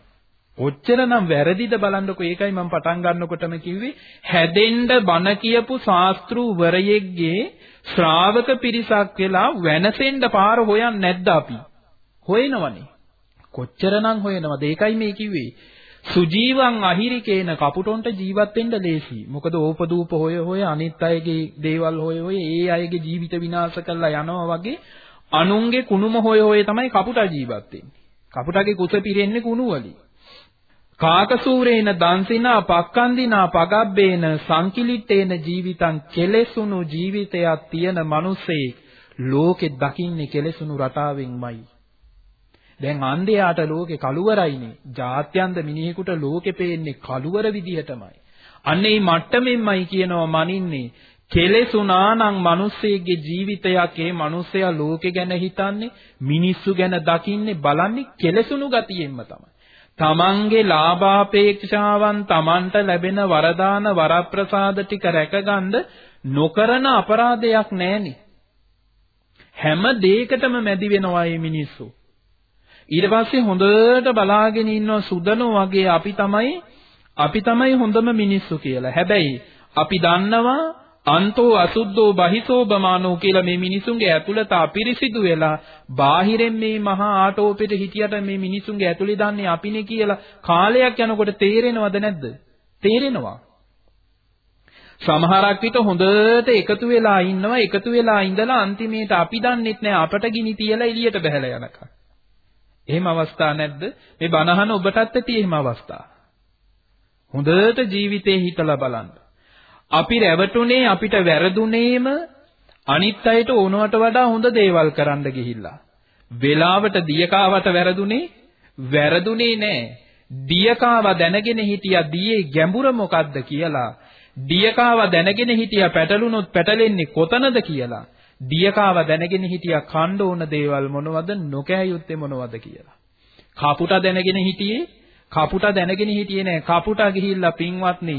ඔච්චරනම් වැරදිද බලන්නකො ඒකයි මම පටන් ගන්නකොටම කිව්වේ හැදෙන්න බන කියපු ශාස්ත්‍රූවරයෙක්ගේ ශ්‍රාවක පිරිසක් වෙලා වෙනසෙන්න පාර හොයන්නේ නැද්ද අපි? හොයනවනේ. කොච්චරනම් හොයනවද? ඒකයි මේ කිව්වේ. සුජීවං අහිරිකේන කපුටොන්ට ජීවත් වෙන්න ලේසි. මොකද ඕපදූප හොය හොය අනිත් අයගේ දේවල් හොය හොය ඒ අයගේ ජීවිත විනාශ කරලා යනවා වගේ අනුන්ගේ කුණුම හොය හොය තමයි කපුටා ජීවත් වෙන්නේ. කපුටාගේ කුස පිරෙන්නේ කුණු වලින්. කාකසූරේන දන්සිනා පක්කන්දිනා පගබ්බේන සංකිලිටේන ජීවිතං කෙලෙසුණු ජීවිතයක් තියෙන මිනිස්සේ ලෝකෙ දකින්නේ කෙලෙසුණු රටාවෙන්මයි. දැන් අන්ධයාට ලෝකේ කළුවරයිනේ. ජාත්‍යන්ත මිනිහෙකුට ලෝකෙ පේන්නේ කළුවර විදිහටමයි. අන්න ඒ මට්ටමෙන්මයි කියනවා මනින්නේ කෙලෙසුනානම් මිනිස්සෙගේ ජීවිතයක් ඒ මිනිස්සයා ලෝකෙ ගැන හිතන්නේ මිනිස්සු ගැන දකින්නේ බලන්නේ කෙලෙසුණු ගතියෙන්ම තමයි. තමන්ගේ ලාභාපේක්ෂාවන් තමන්ට ලැබෙන වරදාන වරප්‍රසාද ටික රැකගන්න නොකරන අපරාධයක් නැහෙනි. හැම දෙයකටම මැදි වෙනවා මේ මිනිස්සු. ඊට පස්සේ හොඳට බලාගෙන ඉන්නවා සුදනෝ වගේ අපි තමයි අපි තමයි හොඳම මිනිස්සු කියලා. හැබැයි අපි දන්නවා අන්තෝ අසුද්ධෝ බහිසෝ බමානෝ කියලා මේ මිනිසුන්ගේ ඇතුළත අපිරිසිදු වෙලා බාහිරෙන් මේ මහා ආටෝපෙට හිටියට මේ මිනිසුන්ගේ ඇතුළේ දන්නේ අපිනේ කියලා කාලයක් යනකොට තේරෙනවද නැද්ද? තේරෙනවා. සමහරක් විට හොඳට එකතු වෙලා ඉන්නවා එකතු වෙලා ඉඳලා අන්තිමේට අපි දන්නෙත් නෑ අපට ගිනි තියලා එළියට බහැලා යනකම්. එහෙම අවස්ථා නැද්ද? මේ බනහන ඔබටත් ඇති එහෙම අවස්ථා. හොඳට ජීවිතේ හිතලා බලන්න. අපි රැවටුනේ අපිට වැරදුනේම අනිත් අයට ඕනවට වඩා හොඳ දේවල් කරන්න ගිහිල්ලා. වෙලාවට දියකාවට වැරදුනේ වැරදුනේ නෑ. දියකාව දැනගෙන හිටියා දියේ ගැඹුර මොකද්ද කියලා. දියකාව දැනගෙන හිටියා පැටලුනොත් පැටලෙන්නේ කොතනද කියලා. දියකාව දැනගෙන හිටියා කණ්ඩ ඕන දේවල් මොනවද නොකෑ යුත්තේ මොනවද කියලා. කපුටා දැනගෙන හිටියේ කපුටා දැනගෙන හිටියේ නෑ. කපුටා ගිහිල්ලා පින්වත්නි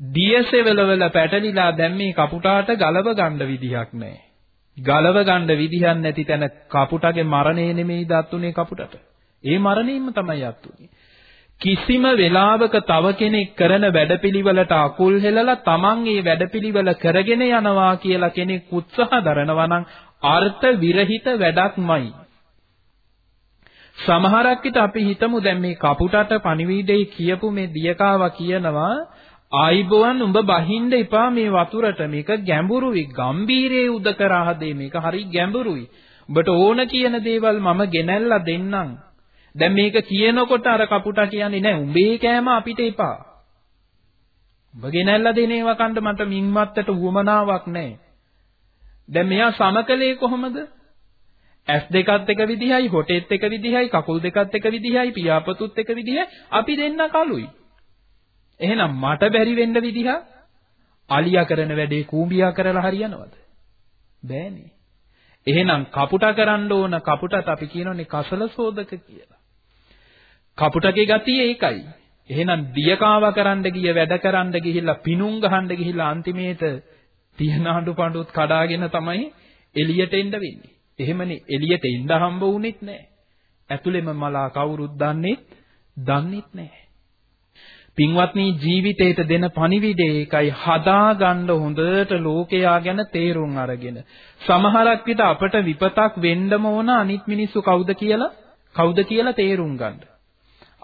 දියසෙවල වල පැටලිලා දැන් මේ කපුටාට ගලව ගන්න විදිහක් නැහැ. ගලව ගන්න විදිහක් නැති තැන කපුටගේ මරණය නෙමෙයිද අත්ුනේ කපුටට. ඒ මරණයෙන්ම තමයි අත්ුනේ. කිසිම වෙලාවක තව කෙනෙක් කරන වැඩපිළිවෙලට අකුල් හෙලලා තමන් ඒ වැඩපිළිවෙල කරගෙන යනවා කියලා කෙනෙක් උත්සාහ දරනවා නම් අර්ථ විරහිත වැඩක්මයි. සමහරක් විට අපි හිතමු දැන් මේ කපුටට පණිවිඩේ කියපු මේ දියකාවා කියනවා ආයිබෝවන් උඹ බහින්න එපා මේ වතුරට. මේක ගැඹුරුයි. ගම්බීරයේ උදක රහදේ මේක හරි ගැඹුරුයි. උඹට ඕන කියන දේවල් මම ගෙනල්ලා දෙන්නම්. දැන් මේක කියනකොට අර කපුටා කියන්නේ නෑ. උඹේ කෑම අපිට එපා. උඹ ගෙනල්ලා දෙන ඒවා කන්න මට මින්මත්තට උවමනාවක් නෑ. දැන් මෙයා සමකලේ කොහොමද? ඇස් දෙකත් එක විදිහයි හොටෙත් එක විදිහයි කකුල් දෙකත් එක විදිහයි පියාපතුත් එක විදිහයි. අපි දෙන්න කලුයි එහෙනම් මට බැරි වෙන්න විදිහ අලියා කරන වැඩේ කූඹියා කරලා හරියනවද? බෑනේ. එහෙනම් කපුටා කරන්න ඕන කපුටට අපි කියනෝනේ කසල සෝදක කියලා. කපුටගේ ගතිය ඒකයි. එහෙනම් දියකාව කරන්න ගිය වැඩ කරන්න ගිහිල්ලා පිණුම් ගහන්න ගිහිල්ලා අන්තිමේට තියෙන අඬපඬුත් කඩාගෙන තමයි එළියට එන්න වෙන්නේ. එහෙමනේ එළියට එන්න හම්බ වුණෙත් නැහැ. ඇතුළෙම මලා කවුරුත් දන්නේත් දන්නේත් නැහැ. පින්වත්නි ජීවිතේට දෙන පණිවිඩය ඒකයි හදාගන්න හොඳට ලෝකයා ගැන තේරුම් අරගෙන සමහරක් විට අපට විපතක් වෙන්නම ඕන අනිත් මිනිස්සු කවුද කියලා කවුද කියලා තේරුම් ගන්න.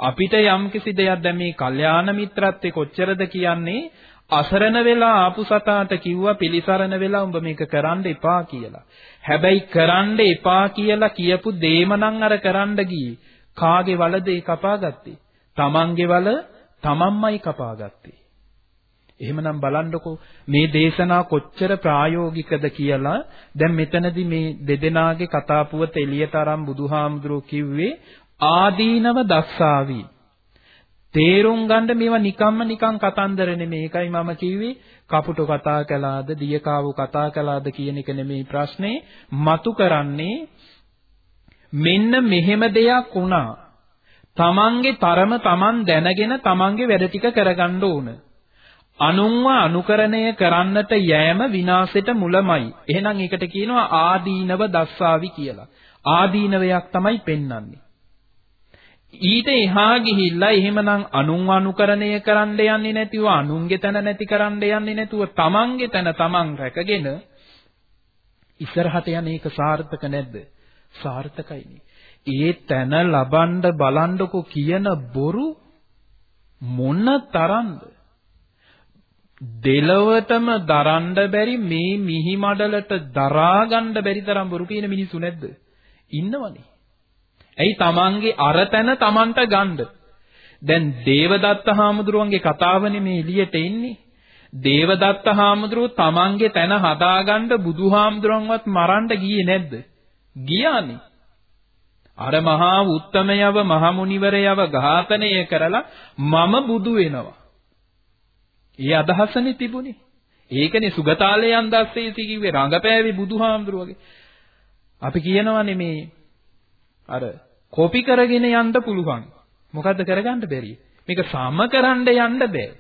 අපිට යම්කිසි දෙයක් දැන් මේ කල්යාණ මිත්‍රත්වේ කොච්චරද කියන්නේ අසරණ වෙලා ආපු සතාට කිව්වා පිළිසරණ වෙලා උඹ මේක කරන්න එපා කියලා. හැබැයි කරන්න එපා කියලා කියපු දේම නම් අර කරන්න ගියේ. කාගේ වලද ඒ කපාගත්තේ? තමන්ගේ වල තමන්මයි කපාගත්තේ. එහෙමනම් බලන්නකෝ මේ දේශනා කොච්චර ප්‍රායෝගිකද කියලා දැන් මෙතනදී මේ දෙදෙනාගේ කතා පුවත එළියට අරන් බුදුහාමුදුරුවෝ කිව්වේ ආදීනව දස්සාවි. තේරුම් ගන්න මේවා නිකම්ම නිකං කතන්දර නෙමෙයි. ඒකයි මම කිව්වේ කපුටු කතා කළාද, දියකාවු කතා කළාද කියන එක නෙමෙයි ප්‍රශ්නේ. මතු කරන්නේ මෙන්න මෙහෙම දෙයක් වුණා. තමන්ගේ තරම තමන් දැනගෙන තමන්ගේ වැඩ ටික කරගන්න ඕන. අනුන්ව අනුකරණය කරන්නට යෑම විනාශයට මුලමයි. එහෙනම් ඒකට කියනවා ආදීනව දස්සාවි කියලා. ආදීනවයක් තමයි පෙන්වන්නේ. ඊට එහා ගිහිල්ලා එහෙමනම් අනුන් අනුකරණය කරන්න යන්නේ නැතිව අනුන්ගේ තැන නැති කරන්න යන්නේ නැතුව තමන්ගේ තැන තමන් රැකගෙන ඉස්සරහට යන එක සාර්ථක නැද්ද? සාර්ථකයිනේ. ඒ තැන ලබන්න බලන්නකො කියන බොරු මොන තරම්ද? දෙලවටම දරන්න බැරි මේ මිහි මඩලට දරා ගන්න බැරි තරම් බොරු කියන මිනිස්සු නැද්ද? ඉන්නවනේ. ඇයි තමන්ගේ අර තැන තමන්ට ගන්න. දැන් දේවදත්ත හාමුදුරුවන්ගේ කතාවනේ මේ එළියට එන්නේ. දේවදත්ත හාමුදුරුව තමන්ගේ තැන හදාගන්න බුදුහාමුදුරන්වත් මරන්න ගියේ නැද්ද? ගියානේ. අර මහා උත්තමයව මහමුනිවරයව ඝාතනය කරලා මම බුදු වෙනවා. ඒ අදහසනේ තිබුණේ. ඒකනේ සුගතාලයන් දැස්සේ කිව්වේ රංගපෑවේ බුදුහාමුදුරුවගේ. අපි කියනවානේ මේ අර කොපි කරගෙන යන්න පුළුවන්. මොකද්ද කරගන්න බැරි? මේක සම කරන්න යන්න බෑ.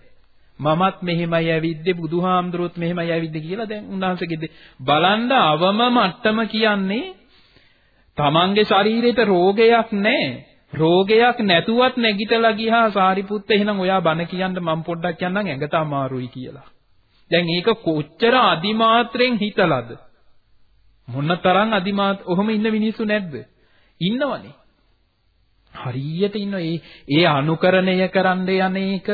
මමත් මෙහෙමයි ඇවිද්දේ බුදුහාමුදුරුවොත් මෙහෙමයි ඇවිද්දේ කියලා දැන් උන්වහන්සේගේ බලන්න අවම මට්ටම කියන්නේ තමන්ගේ ශරීරයට රෝගයක් නැහැ. රෝගයක් නැතුවත් නැගිටලා ගියා සාරිපුත්ත එහෙනම් ඔයා බණ කියන්න මම පොඩ්ඩක් කියන්නම් ඇඟට අමාරුයි කියලා. දැන් ඒක කොච්චර අදිමාත්‍රෙන් හිතලද? මොනතරම් අදිමාත් ඔහොම ඉන්න මිනිස්සු නැද්ද? ඉන්නවනේ. හරියට ඉන්න ඒ ඒ අනුකරණය කරන්න යන එක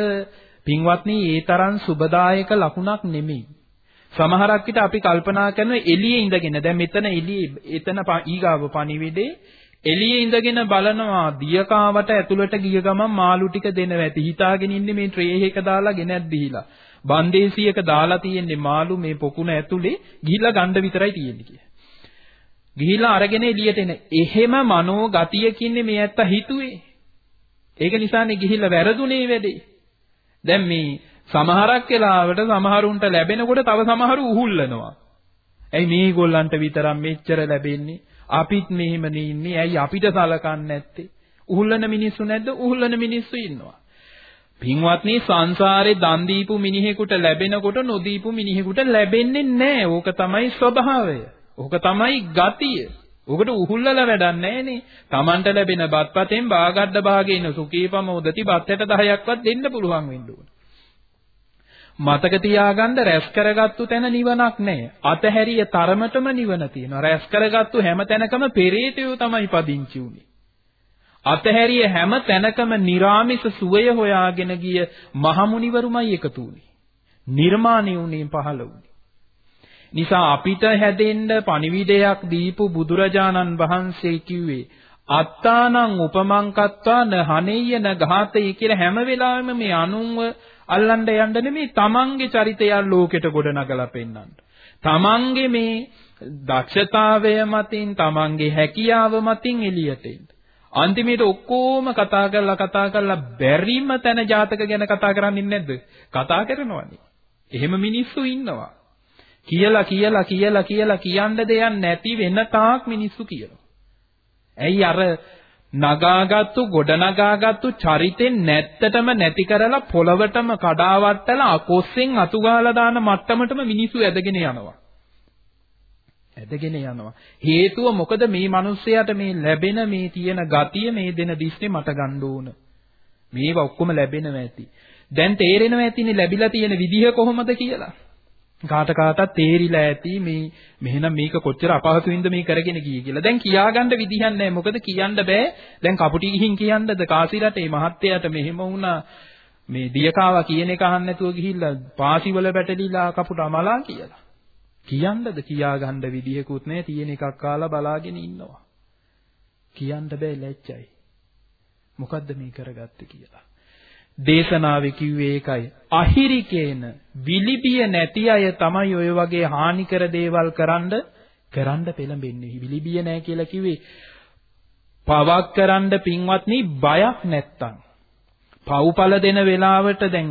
පින්වත්නි ඒ තරම් සුබදායක ලකුණක් නෙමෙයි. සමහරක් විට අපි කල්පනා කරනවා එළියේ ඉඳගෙන දැන් මෙතන එළියේ එතන ඊගාව පණිවිඩේ එළියේ ඉඳගෙන බලනවා දියකාවට ඇතුළට ගිය ගමන් මාළු ටික දෙනවා ඇති හිතාගෙන ඉන්නේ මේ ට්‍රේ එක දාලා ගෙනත් දීලා බන්දේසියක දාලා තියෙන්නේ මාළු මේ පොකුණ ඇතුලේ ගිහිල්ලා ගන්න විතරයි තියෙන්නේ කිය. ගිහිල්ලා අරගෙන එළියට එන. එහෙම මනෝ ගතියකින්නේ මේ ඇත්ත හිතුවේ. ඒක නිසානේ ගිහිල්ලා වැරදුනේ වැඩේ. දැන් මේ සමහරක් වෙලාවට සමහරුන්ට ලැබෙනකොට තව සමහරු උහුල්ලනවා. ඇයි මේගොල්ලන්ට විතරක් මෙච්චර ලැබෙන්නේ? අපිත් මෙහෙමනේ ඉන්නේ. ඇයි අපිට සලකන්නේ නැත්තේ? උහුල්ලන මිනිස්සු නැද්ද? උහුල්ලන මිනිස්සු ඉන්නවා. පින්වත්නි සංසාරේ දන් දීපු මිනිහෙකුට ලැබෙනකොට නොදීපු මිනිහෙකුට ලැබෙන්නේ නැහැ. ඕක තමයි ස්වභාවය. ඕක තමයි ගතිය. ඔකට උහුල්ලලා වැඩක් නැහනේ. Tamanට ලැබෙන බත්පතෙන් බාගඩ භාගේන සුකීපමෝදති බත් 10ක්වත් දෙන්න පුළුවන් වෙන්න ඕන. මතක තියාගන්න රැස් කරගත්තු තැන නිවනක් නැහැ. අතහැරිය තරමටම නිවන තියෙනවා. රැස් කරගත්තු හැම තැනකම පෙරේතයෝ තමයි පදිංචි උනේ. අතහැරිය හැම තැනකම निराமிස සුවය හොයාගෙන ගිය මහමුනිවරුමයි එකතු උනේ. නිර්මාණය උනේ පහළ උනේ. නිසා අපිට හැදෙන්න පණිවිඩයක් දීපු බුදුරජාණන් වහන්සේ කිව්වේ අත්තානං උපමංකත්වා නහනෙය්‍ය නඝාතේ කියලා හැම වෙලාවෙම මේ අනුන්ව අල්ලන්න යන්න නෙමෙයි තමන්ගේ චරිතය ලෝකෙට ගොඩනගලා පෙන්වන්න. තමන්ගේ මේ දක්ෂතාවය මතින් තමන්ගේ හැකියාව මතින් එළියට එන්න. අන්තිමේට ඔක්කොම කතා කරලා කතා කරලා බැරිම තැන ජාතක ගැන කතා කරන්නේ නැද්ද? කතා කරනවනේ. එහෙම මිනිස්සු ඉන්නවා. කියලා කියලා කියලා කියලා කියන්න දෙයක් නැති වෙන තාක් මිනිස්සු කියනවා. ඇයි අර නගාගත්තු ගොඩනගාගත්තු චරිතෙන් නැත්තටම නැති කරලා පොළවටම කඩාවට්ටලා අකොස්සෙන් අතුගාලා දාන මට්ටමටම මිනිස්සු ඇදගෙන යනවා. ඇදගෙන යනවා. හේතුව මොකද මේ මිනිස්සයාට මේ ලැබෙන මේ තියෙන ගතිය මේ දෙන දිස්නේ මට ගන්න ඕන. මේවා ඔක්කොම ලැබෙනවා ඇති. දැන් තේරෙනවා ඇතිනේ ලැබිලා තියෙන විදිහ කොහොමද කියලා. කාට කාටත් තේරිලා ඇති මේ මෙහෙනම් මේක කොච්චර අපහසුින්ද මේ කරගෙන ගියේ කියලා. දැන් කියාගන්න විදිහක් නැහැ. මොකද කියන්න බෑ. දැන් කපුටි ගිහින් කියන්නද කාසිරට මේ මහත්තයාට මෙහෙම වුණා මේ දියකාවා කියන එක අහන්න නැතුව ගිහිල්ලා පාසිවල පැටලිලා කපුට අමලා කියලා. කියන්නද කියාගන්න විදිහකුත් නැහැ. තියෙන එකක් කාලා බලාගෙන ඉන්නවා. කියන්න බෑ ලැජ්ජයි. මොකද්ද මේ කරගත්තේ කියලා. දේශනාවේ කිව්වේ ඒකයි. අහිරිකේන විලිබිය නැති අය තමයි ඔය වගේ හානිකර දේවල් කරන්න කරන්න පෙළඹෙන්නේ. විලිබිය නැහැ කියලා කිව්වේ පවක් කරන්න පින්වත්නි බයක් නැත්තම්. පව්පල දෙන වෙලාවට දැන්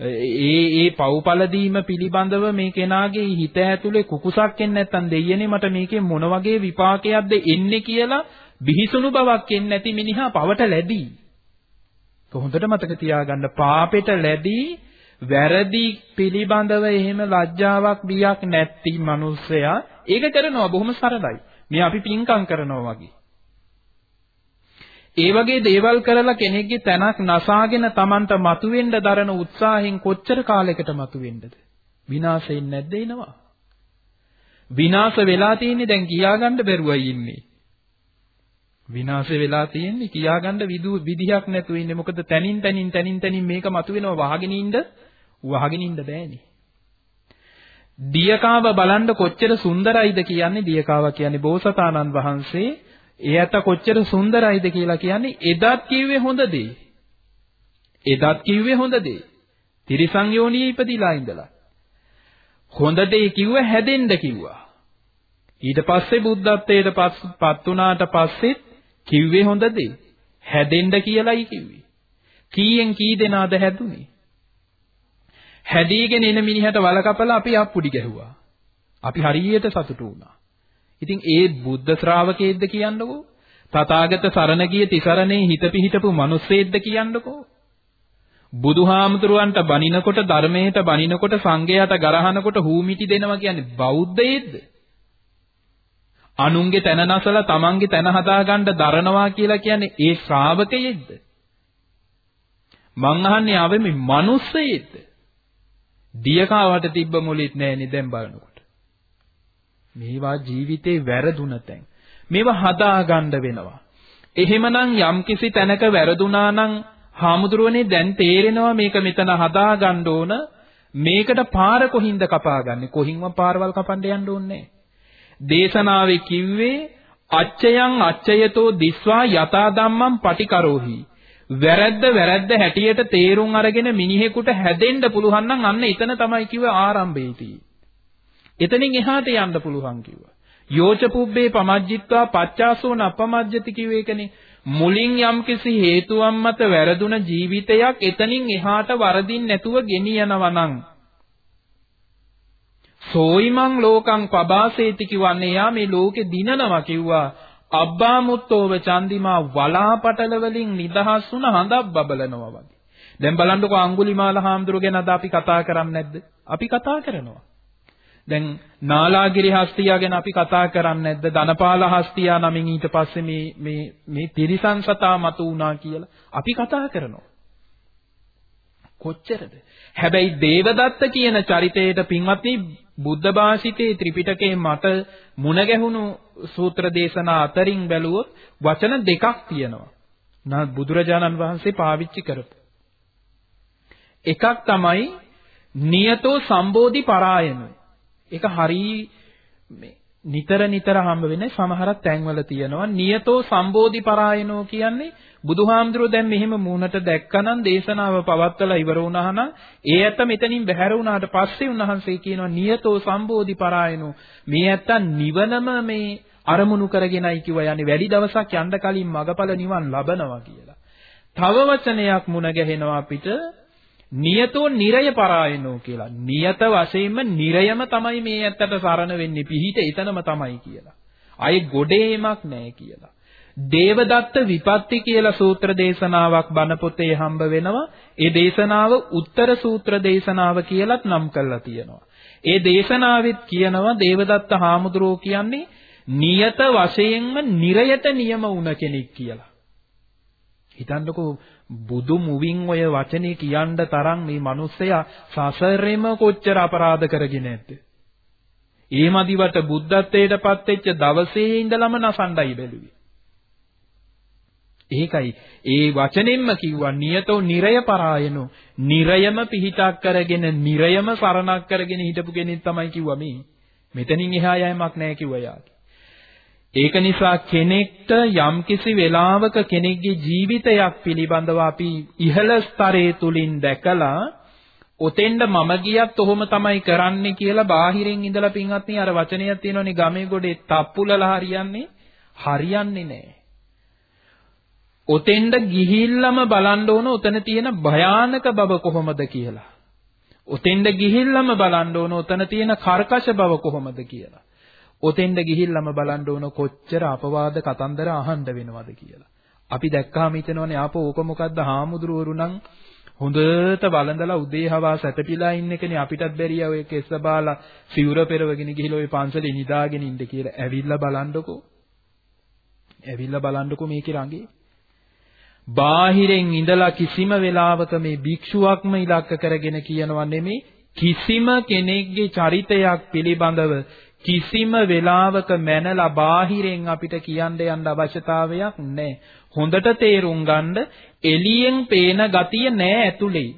ඒ ඒ පව්පල දීම පිළිබඳව මේ කෙනාගේ හිත ඇතුලේ කුකුසක් එන්නේ නැත්තම් දෙයියනේ මට මේකේ මොන වගේ විපාකයක්ද එන්නේ කියලා බිහිසුණු බවක් එන්නේ නැති මිනිහා පවට ලැබී හොඳට මතක තියාගන්න පාපෙට ලැබී වැරදි පිළිබඳව එහෙම ලැජ්ජාවක් බියක් නැති මිනිස්සයා ඒක කරනවා බොහොම සරලයි. මේ අපි පින්කම් කරනවා වගේ. ඒ වගේ දේවල් කරලා කෙනෙක්ගේ තනක් නසාගෙන Tamanට මතුවෙන්න දරන උත්සාහයෙන් කොච්චර කාලයකට මතුවෙන්නද? විනාශෙන්නේ නැද්ද එනවා? විනාශ වෙලා තියෙන්නේ දැන් කියාගන්න බැරුවයි ඉන්නේ. විනාශ වෙලා තියෙන්නේ කියාගන්න විදිහක් නැතුව ඉන්නේ. මොකද තනින් තනින් තනින් තනින් මේක මතුවෙනවා වහගෙන ඉන්න වහගෙන ඉන්න බෑනේ. දියකාව බලන්න කොච්චර සුන්දරයිද කියන්නේ දියකාව කියන්නේ බෝසතාණන් වහන්සේ එයත කොච්චර සුන්දරයිද කියලා කියන්නේ එදත් කිව්වේ හොඳ දේ. එදත් කිව්වේ හොඳ දේ. තිරිසන් යෝනියේ ඉපදිලා ඉඳලා. හොඳ දේ කිව්ව හැදෙන්න කිව්වා. ඊට පස්සේ බුද්ධත්වයට පත් වුණාට පස්සෙත් කිව්වේ හොඳ දේ. හැදෙන්න කියලායි කිව්වේ. කීයෙන් කී දෙනාද හැදුනේ? හැදීගෙන එන මිනිහට වල කපලා අපි අප්පුඩි ගැහුවා. අපි හරියට සතුටු වුණා. ඉතින් ඒ බුද්ධ ශ්‍රාවකයෙක්ද කියන්නකෝ? තථාගත සරණ ගිය තිසරණේ හිත පිහිටපු මිනිස්සෙක්ද කියන්නකෝ? බුදුහාමුදුරුවන්ට බනිනකොට ධර්මයට බනිනකොට සංඝයාට ගරහනකොට හූමිටි දෙනවා කියන්නේ බෞද්ධයෙක්ද? අනුන්ගේ තන නසලා තමන්ගේ තන හදාගන්න දරනවා කියලා කියන්නේ ඒ ශ්‍රාවකයෙක්ද? මං අහන්නේ ආවේ මේ මිනිස්සෙයිද? දියකාවට තිබ්බ මොලෙත් නෑනේ දැන් බලනකොට. මේවා ජීවිතේ වැරදුන තැන්. මේවා හදාගන්න වෙනවා. එහෙමනම් යම්කිසි තැනක වැරදුනා නම් හාමුදුරුවනේ දැන් තේරෙනවා මේක මෙතන හදාගන්න ඕන මේකට පාර කොහින්ද කපාගන්නේ කොහින්ම පාරවල් කපන්න යන්න ඕනේ නෑ. දේශනාවේ කිව්වේ අච්චයන් අච්චයතෝ දිස්වා යතා ධම්මං පටිකරෝහි වැරද්ද වැරද්ද හැටියට තේරුම් අරගෙන මිනිහෙකුට හැදෙන්න පුළුවන් නම් අන්න එතන තමයි කිව්ව ආරම්භයේදී. එතනින් එහාට යන්න පුළුවන් කිව්වා. යෝච පුබ්බේ පමජ්ජිත්වා පච්චාසෝ නපමජ්ජති කිව්වේ ඒකනේ. මුලින් යම්කිසි හේතුවක් මත වැරදුන ජීවිතයක් එතනින් එහාට වරදින් නැතුව ගෙනියනවා නම් සෝයිමං ලෝකං පබාසේති කිවන්නේ යා මේ ලෝකෙ දිනනවා කිව්වා අබ්බා මුත්තෝව චන්දිමා වලාපටල වලින් නිදහස් වුණ හඳක් බබලනවා වගේ. දැන් බලන්නකෝ අඟුලිමාල හාමුදුරුවෝ ගැන අද අපි කතා කරන්නේ නැද්ද? අපි කතා කරනවා. දැන් නාලාගිරි හස්තියා ගැන අපි කතා කරන්නේ නැද්ද? ධනපාල හස්තියා නමින් ඊට පස්සේ මේ මේ මේ තිරිසන් සතා මතු වුණා කියලා අපි කතා කරනවා. කොච්චරද? හැබැයි දේවදත්ත කියන චරිතයට පින්වත්නි බුද්ධ භාෂිතේ ත්‍රිපිටකේ මට මුණ ගැහුණු සූත්‍ර දේශනා අතරින් බැලුවොත් වචන දෙකක් තියෙනවා. නා බුදුරජාණන් වහන්සේ පාවිච්චි කරපු. එකක් තමයි නියතෝ සම්බෝධි පරායන. ඒක හරි මේ නිතර නිතර හම්බ වෙන්නේ සමහරක් තැන්වල තියෙනවා. නියතෝ සම්බෝධි පරායනෝ කියන්නේ බුදුහාමුදුරුවෝ දැන් මෙහෙම මූණට දැක්කනම් දේශනාව පවත්වලා ඉවර වුණානම් ඒ ඇත්ත මෙතනින් බැහැර වුණාට පස්සේ උන්වහන්සේ කියනවා නියතෝ සම්බෝධි පරායනෝ. මේ ඇත්ත නිවනම මේ අරමුණු කරගෙනයි කිව්වා. යන්නේ වැඩි දවසක් යන්න කලින් මගපල නිවන් ලබනවා කියලා. තව වචනයක් මුණ ගැහෙනවා අපිට. නියතෝ නිරය පරායනෝ කියලා. නියත වශයෙන්ම නිරයම තමයි මේ ඇත්තට සරණ වෙන්නේ පිහිට එතනම තමයි කියලා. අය ගොඩේමක් නැහැ කියලා. දේවදත්ත විපත්ති කියලා සූත්‍ර දේශනාවක් බණ පොතේ හම්බ වෙනවා. ඒ දේශනාව උත්තර සූත්‍ර දේශනාව කියලත් නම් කරලා තියෙනවා. ඒ දේශනාවෙත් කියනවා දේවදත්ත හාමුදුරුවෝ කියන්නේ නියත වශයෙන්ම නිරයට නියම වුණ කෙනෙක් කියලා. හිතන්නකෝ බුදු මුවින් ඔය වචනේ කියන්න තරම් මේ මිනිස්සයා සසරෙම කොච්චර අපරාධ කරගෙන නැද්ද? ඒ මදිවට බුද්ධත්වයට පත් වෙච්ච දවසේ ඉඳලම නසණ්ඩයි බැලුවේ. ඒකයි ඒ වචනෙන්ම කිව්වා නියතෝ නිරය පරායනෝ නිරයම පිහිටක් කරගෙන නිරයම සරණක් කරගෙන හිටපු කෙනෙක් තමයි කිව්වා මේ. මෙතනින් එහා යෑමක් නැහැ කිව්වා යාගේ. ඒක නිසා කෙනෙක්ට යම්කිසි වෙලාවක කෙනෙක්ගේ ජීවිතයක් පිළිබඳව අපි ඉහළ ස්තරයේ තුලින් දැකලා ඔතෙන්ද මම ගියත් ඔහොම තමයි කරන්නේ කියලා බාහිරින් ඉඳලා පින්වත්නි අර වචනයක් තියෙනවනේ ගමේ ගොඩේ තප්පුලලා හරියන්නේ හරියන්නේ නැහැ. ඔතෙන්ද ගිහිල්ලම බලන්න ඕන ඔතන තියෙන භයානක බව කොහොමද කියලා. ඔතෙන්ද ගිහිල්ලම බලන්න ඕන ඔතන තියෙන කර්කශ බව කොහොමද කියලා. ඔතෙන්ද ගිහිල්ලම බලන්න ඕන කොච්චර අපවාද කතන්දර අහන්න වෙනවද කියලා. අපි දැක්කාම හිතනවනේ ආපෝ ඕක මොකද්ද හාමුදුරුවරු නම් හොඳට වළඳලා උදේ හවා සැතපීලා ඉන්න එකනේ අපිටත් බැරිය ඔය කෙස්ස බාලා සිවුර පෙරවගෙන ගිහිල්ලා ඔය පන්සලේ නිදාගෙන ඉන්න කියලා. ඇවිල්ලා බලන්නකෝ. ඇවිල්ලා බලන්නකෝ මේකේ රඟේ. බාහිරෙන් ඉඳලා කිසිම වෙලාවක මේ භික්ෂුවක්ම ඉලක්ක කරගෙන කියනවා නෙමෙයි කිසිම කෙනෙක්ගේ චරිතයක් පිළිබඳව කිසිම වෙලාවක මැනලා බාහිරෙන් අපිට කියන්න යන්න අවශ්‍යතාවයක් නැහැ. හොඳට තේරුම් ගන්න එළියෙන් පේන ගතිය නෑ ඇතුලේ.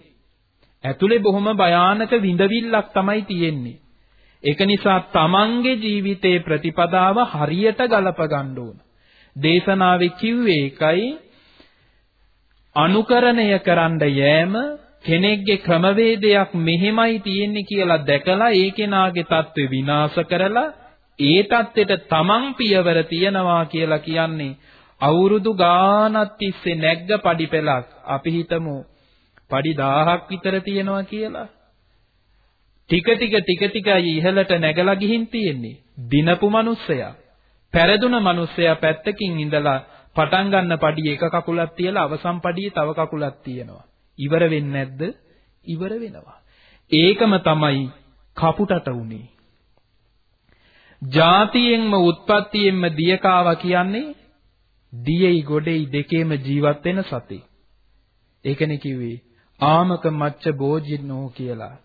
ඇතුලේ බොහොම භයානක විඳවිල්ලක් තමයි තියෙන්නේ. ඒක නිසා තමන්ගේ ජීවිතේ ප්‍රතිපදාව හරියට ගලප ගන්න ඕන. දේශනාවේ කිව්වේ ඒකයි අනුකරණය කරන්න යෑම කෙනෙක්ගේ ක්‍රමවේදයක් මෙහෙමයි තියෙන්නේ කියලා දැකලා ඒ කෙනාගේ தત્ත්වය විනාශ කරලා ඒ தත්ත්වෙට තමන් පියවර තියනවා කියලා කියන්නේ අවුරුදු ගානක් තිස්සේ නැග්ග padi පෙලක් අපි හිතමු padi 1000ක් විතර තියෙනවා කියලා. ටික ටික ටික ටිකයි ඉහළට නැගලා ගිහින් තියෙන්නේ. දිනපු මිනිස්සයා. පෙරදුන මිනිස්සයා පැත්තකින් ඉඳලා පටන් ගන්න padi එක කකුලක් තියලා අවසන් padi තව කකුලක් තියෙනවා. ඉවර වෙන්නේ නැද්ද? ඉවර වෙනවා. ඒකම තමයි කපුටට උනේ. ಜಾතියෙන්ම උත්පත්තියෙන්ම දියකාවා කියන්නේ දියෙයි ගොඩෙයි දෙකේම ජීවත් වෙන සතේ. ඒකනේ කිව්වේ ආමක මච්ච භෝජිනෝ කියලා.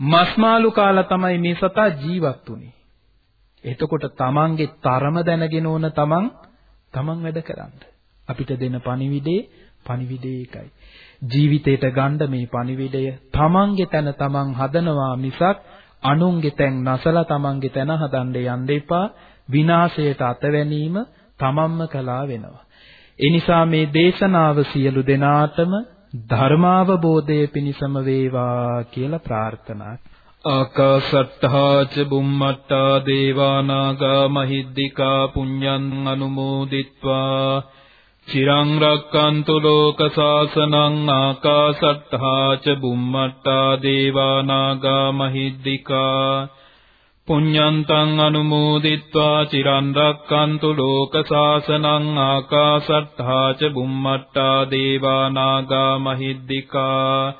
මස්මාලු කාලා තමයි මේ සතා ජීවත් උනේ. එතකොට තමන්ගේ තරම දැනගෙන ඕන තමන් තමන් වැඩ කරන්න. අපිට දෙන පණිවිඩේ පණිවිඩේ ඒකයි. ජීවිතේට ගන්න මේ පණිවිඩය තමන්ගේ තැන තමන් හදනවා මිසක් අනුන්ගේ තැන් නැසලා තමන්ගේ තැන හදන්න යන්න එපා. විනාශයට අතවැනීම තමන්ම කළා වෙනවා. ඒ නිසා මේ දේශනාව සියලු දෙනාටම ධර්මාවබෝධය පිණිසම වේවා කියලා ප්‍රාර්ථනා ආකාසට්ඨා ච බුම්මට්ටා දේවානාගා මහිද්దికා පුඤ්ඤං අනුමෝදිත්වා චිරං රක්칸තු ලෝක සාසනං ආකාසට්ඨා ච බුම්මට්ටා දේවා නාග මහිද්దికා පුඤ්ඤන්තං අනුමෝදිත්වා චිරං රක්칸තු ලෝක සාසනං ආකාසට්ඨා ච බුම්මට්ටා දේවා නාග මහිද්దికා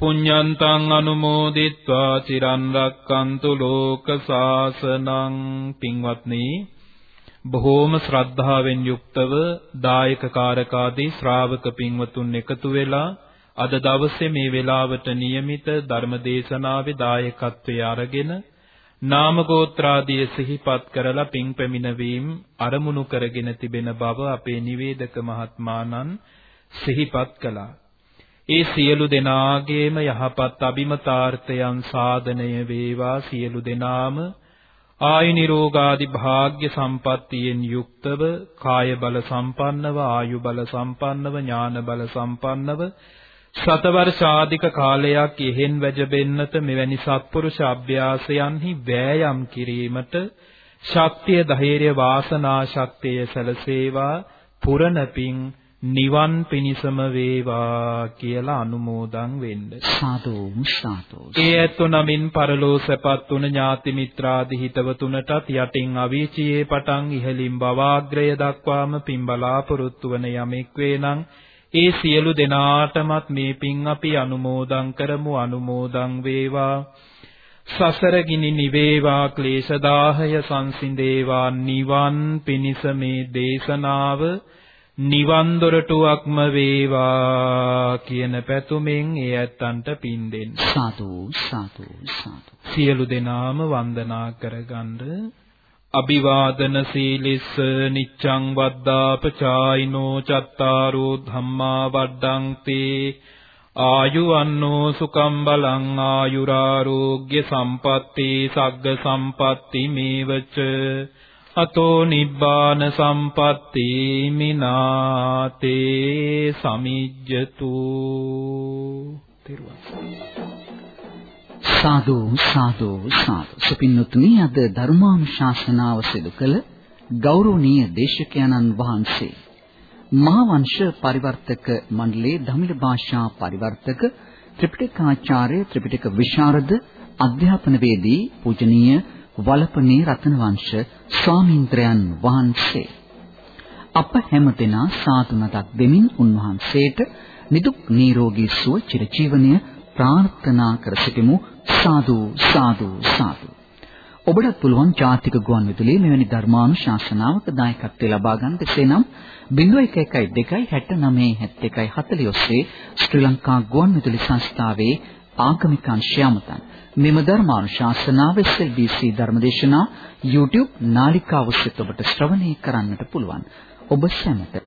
පුඤ්ඤන්තං අනුමෝදිත්වා චිරං රක්칸තු ලෝක සාසනං පින්වත්නි බොහෝම ශ්‍රද්ධාවෙන් යුක්තව දායක කාරකාදී ශ්‍රාවක පින්වතුන් එකතු වෙලා අද දවසේ මේ වෙලාවට નિયમિત ධර්ම දේශනාවේ දායකත්වයේ අරගෙන නාම ගෝත්‍රාදිය සිහිපත් කරලා පින් පැමිණවීම අරමුණු කරගෙන තිබෙන බව අපේ නිවේදක මහත්මාණන් සිහිපත් කළා. ඒ සියලු දෙනාගේම යහපත් අභිමතාර්ථයන් සාධනය වේවා සියලු දෙනාම ආයු නිරෝගාදි භාග්ය සම්පත්තියෙන් යුක්තව කාය බල සම්පන්නව ආයු බල සම්පන්නව ඥාන බල සම්පන්නව සතවර්ෂාධික කාලයක් එහෙන් වැජබෙන්නට මෙවැනි සත්පුරුෂ අභ්‍යාසයන්හි වෑයම් කිරීමට ශක්තිය ධෛර්ය වාසනා ශක්තිය සැලසේවා පුරණ පිං නිවන් පිණිසම වේවා කියලා අනුමෝදන් වෙන්න. සාදු සාදු. ඒ ඇත්තෝ නමින් පරලෝ සැපත් තුන ඥාති මිත්‍රාදි හිතවතුනටත් යටින් අවීචියේ පටන් ඉහලින් බවාග්‍රය දක්වාම පින් බලාපොරොත්තු වන යමෙක් වේනම් ඒ සියලු දෙනාටමත් මේ පින් අපි අනුමෝදන් කරමු අනුමෝදන් වේවා. සසර ගිනි නිවේවා ක්ලේශ දාහය සංසිඳේවා නිවන් පිණිස මේ දේශනාව නිවන් දොරටුවක්ම වේවා කියන පැතුමෙන් ඒ ඇත්තන්ට පින් දෙන්න. සාදු සාදු සාදු. සියලු දෙනාම වන්දනා කරගන්න. අභිවාදන සීලිස්ස නිච්ඡං වද්දාපචායිනෝ චත්තාරෝ ධම්මා වඩ්ඩಂತಿ ආයුවන්නෝ සුකම් බලං ආයුරාෝග්‍ය සම්පatti සග්ග සම්පatti මේවච අතෝ නිබ්බාන සම්පatti මිනාතේ සමිජ්ජතු සාදු සාදු සාදු සුපින්නුතුනි අද ධර්මානුශාසනාව සිදු කළ ගෞරවනීය දේශකයන්න් වහන්සේ මහාවංශ පරිවර්තක මණ්ඩලයේ දමිළ භාෂා පරිවර්තක ත්‍රිපිටකාචාර්ය ත්‍රිපිටක විශාරද අධ්‍යාපනවේදී පූජනීය වලපනේ රතනවංශ ස්වාමීන්ද්‍රයන් වහන්සේ. අප හැමදෙනා සාදු නතක් දෙමින් උන්වහන්සේට නිදුක් නිරෝගී සුව චිරජීවනය ප්‍රාර්ථනා කර සිටිමු. සාදු සාදු සාදු. ඔබට පුළුවන් ජාතික ගුවන්විදුලියේ මෙවැනි ධර්මානුශාසනාවක දායකත්වය ලබා ගන්න එසේනම් 0112 69 71 40 ඔස්සේ ශ්‍රී ලංකා ගුවන්විදුලි සංස්ථාවේ ආගමික අංශය අමතන්. මෙම ධර්මානුශාසනාව SLBC ධර්මදේශනා YouTube නාලිකාව ඔස්සේ ඔබට ශ්‍රවණය කරන්නට පුළුවන්. ඔබ සැමට